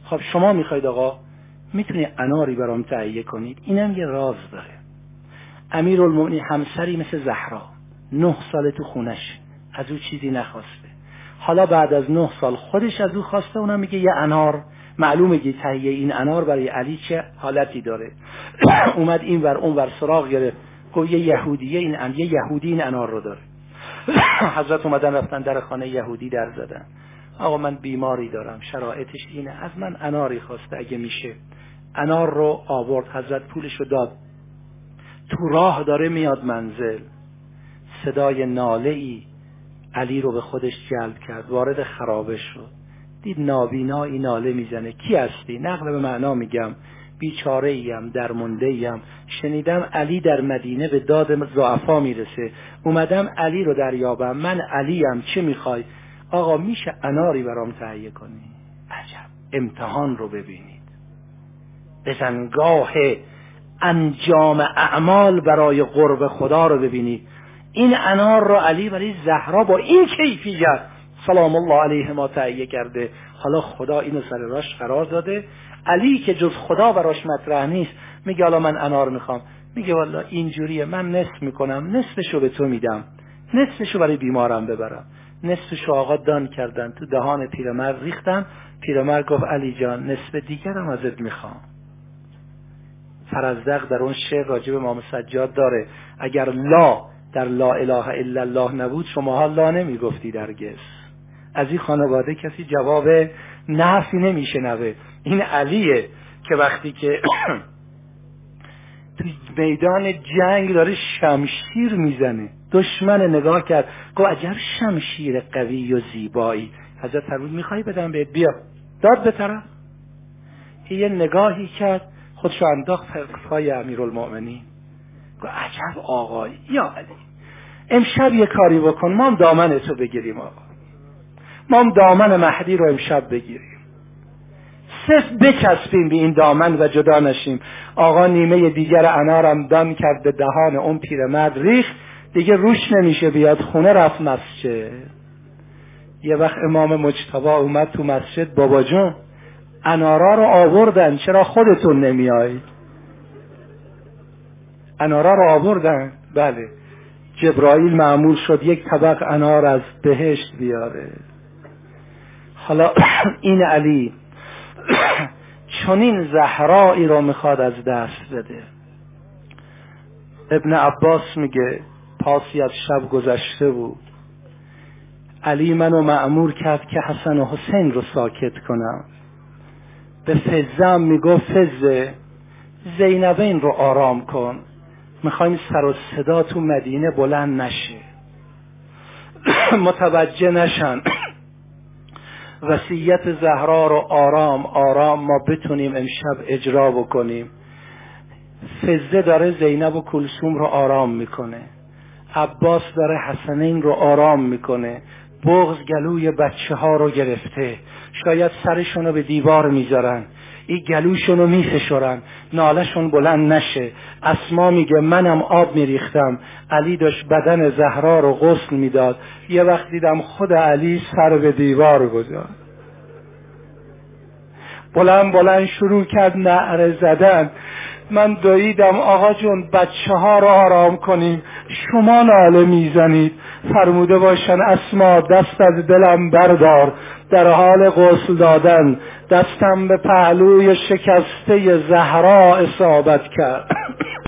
Speaker 2: خب شما می‌خواید آقا می‌تونی اناری برام تهیه کنید اینم یه راز داره. امیر همسری مثل زهرا نه سال تو خونش از او چیزی نخواسته. حالا بعد از نه سال خودش از او خواسته اونم میگه یه انار. معلومه که تهیه این انار برای علی چه حالتی داره. (coughs) اومد این ور اون ور سراغ گرفت. گفت یه یهودیه این یه یهودی این انار رو داره. (coughs) حضرت اومدن رفتن در خانه یهودی در زدن. آقا من بیماری دارم شرایطش اینه. از من اناری خواسته اگه میشه. انار رو آورد حضرت پولش رو داد. تو راه داره میاد منزل. صدای ناله ای علی رو به خودش جلب کرد وارد خرابه شد. دید نابینایی ناله می‌زنه. کی هستی؟ نقل به معنا میگم. بیچاره ایم درمونده ایم شنیدم علی در مدینه به داد زعفا می‌رسه. اومدم علی رو دریابم. من علیم چه می‌خوای؟ آقا میشه اناری برام تهیه کنی؟ عجب. امتحان رو ببینید. بزنگاه انجام اعمال برای قرب خدا رو ببینید این انار رو علی برای زهرا با این کیفیت سلام الله علیه ما تهیه کرده. حالا خدا اینو سر راش قرار داده. علی که جز خدا براش مطرح نیست میگه حالا من انار می‌خوام. میگه والا اینجوریه من نصف می‌کنم نصفشو به تو میدم. نصفشو برای بیمارم ببرم. نصفشو آقا دان کردن تو دهان پیرمرد ریختن. پیرمرد گفت علی جان نصف دیگرم ازت می‌خوام. فرزدق در اون شعر راجب امام سجاد داره. اگر لا در لا اله الا الله نبود شماها لا نمی‌گفتی درگز. از این خانواده کسی جواب نفی نمیشنوه. این علیه که وقتی که (coughs) تو میدان جنگ داره شمشیر می‌زنه. دشمن نگاه کرد. گفت اگر شمشیر قوی و زیبایی. حضرت فرمود می‌خوای بدم بهت؟ بیا. داد به طرف. یه نگاهی کرد. خودشو انداخت پای امیرالمؤمنین. گفت عجب آقای. یا علی امشب یه کاری بکن. ما هم دامن تو بگیریم آقا. ما هم دامن مهدی رو امشب بگیریم. صرف بچسبیم به این دامن و جدا نشیم. آقا نیمه دیگر انارم دان کرد به دهان اون پیرمرد. ریخ دیگه روش نمیشه بیاد. خونه رفت مسجد. یه وقت امام مجتبا اومد تو مسجد. بابا جون انارا رو آوردن چرا خودتون نمیایید انارا رو آوردن؟ بله. جبرائیل معمول شد یک طبق انار از بهشت بیاره. حالا (clears throat) این علی (clears throat) چنین زهرایی رو می‌خواد از دست بده. ابن عباس میگه پاسی از شب گذشته بود. علی منو معمور کرد که حسن و حسین رو ساکت کنم. به فزم می‌گفت فزه زینبین رو آرام کن. می‌خوایم سر و صدا تو مدینه بلند نشه. (clears throat) متوجه نشن. (clears throat) وسیعت زهرا رو آرام آرام ما بتونیم امشب اجرا بکنیم. فزه داره زینب و کلسوم رو آرام می‌کنه. عباس داره حسنین رو آرام می‌کنه. بغز گلوی بچه ها رو گرفته. شاید سرشون رو به دیوار می‌ذارن. این گلوشون رو میفشورن نالشون بلند نشه. اسما میگه منم آب میریختم. علی داشت بدن زهرا رو غسل می‌داد. یه وقت دیدم خود علی سر به دیوار گذاشت. بلند بلند شروع کرد نعره زدن. من دویدم آقا جون بچه ها رو آرام کنیم شما ناله می‌زنید. فرموده باشن اسما دست از دلم بردار. در حال غسل دادن دستم به پهلوی شکسته زهرا اصابت کرد.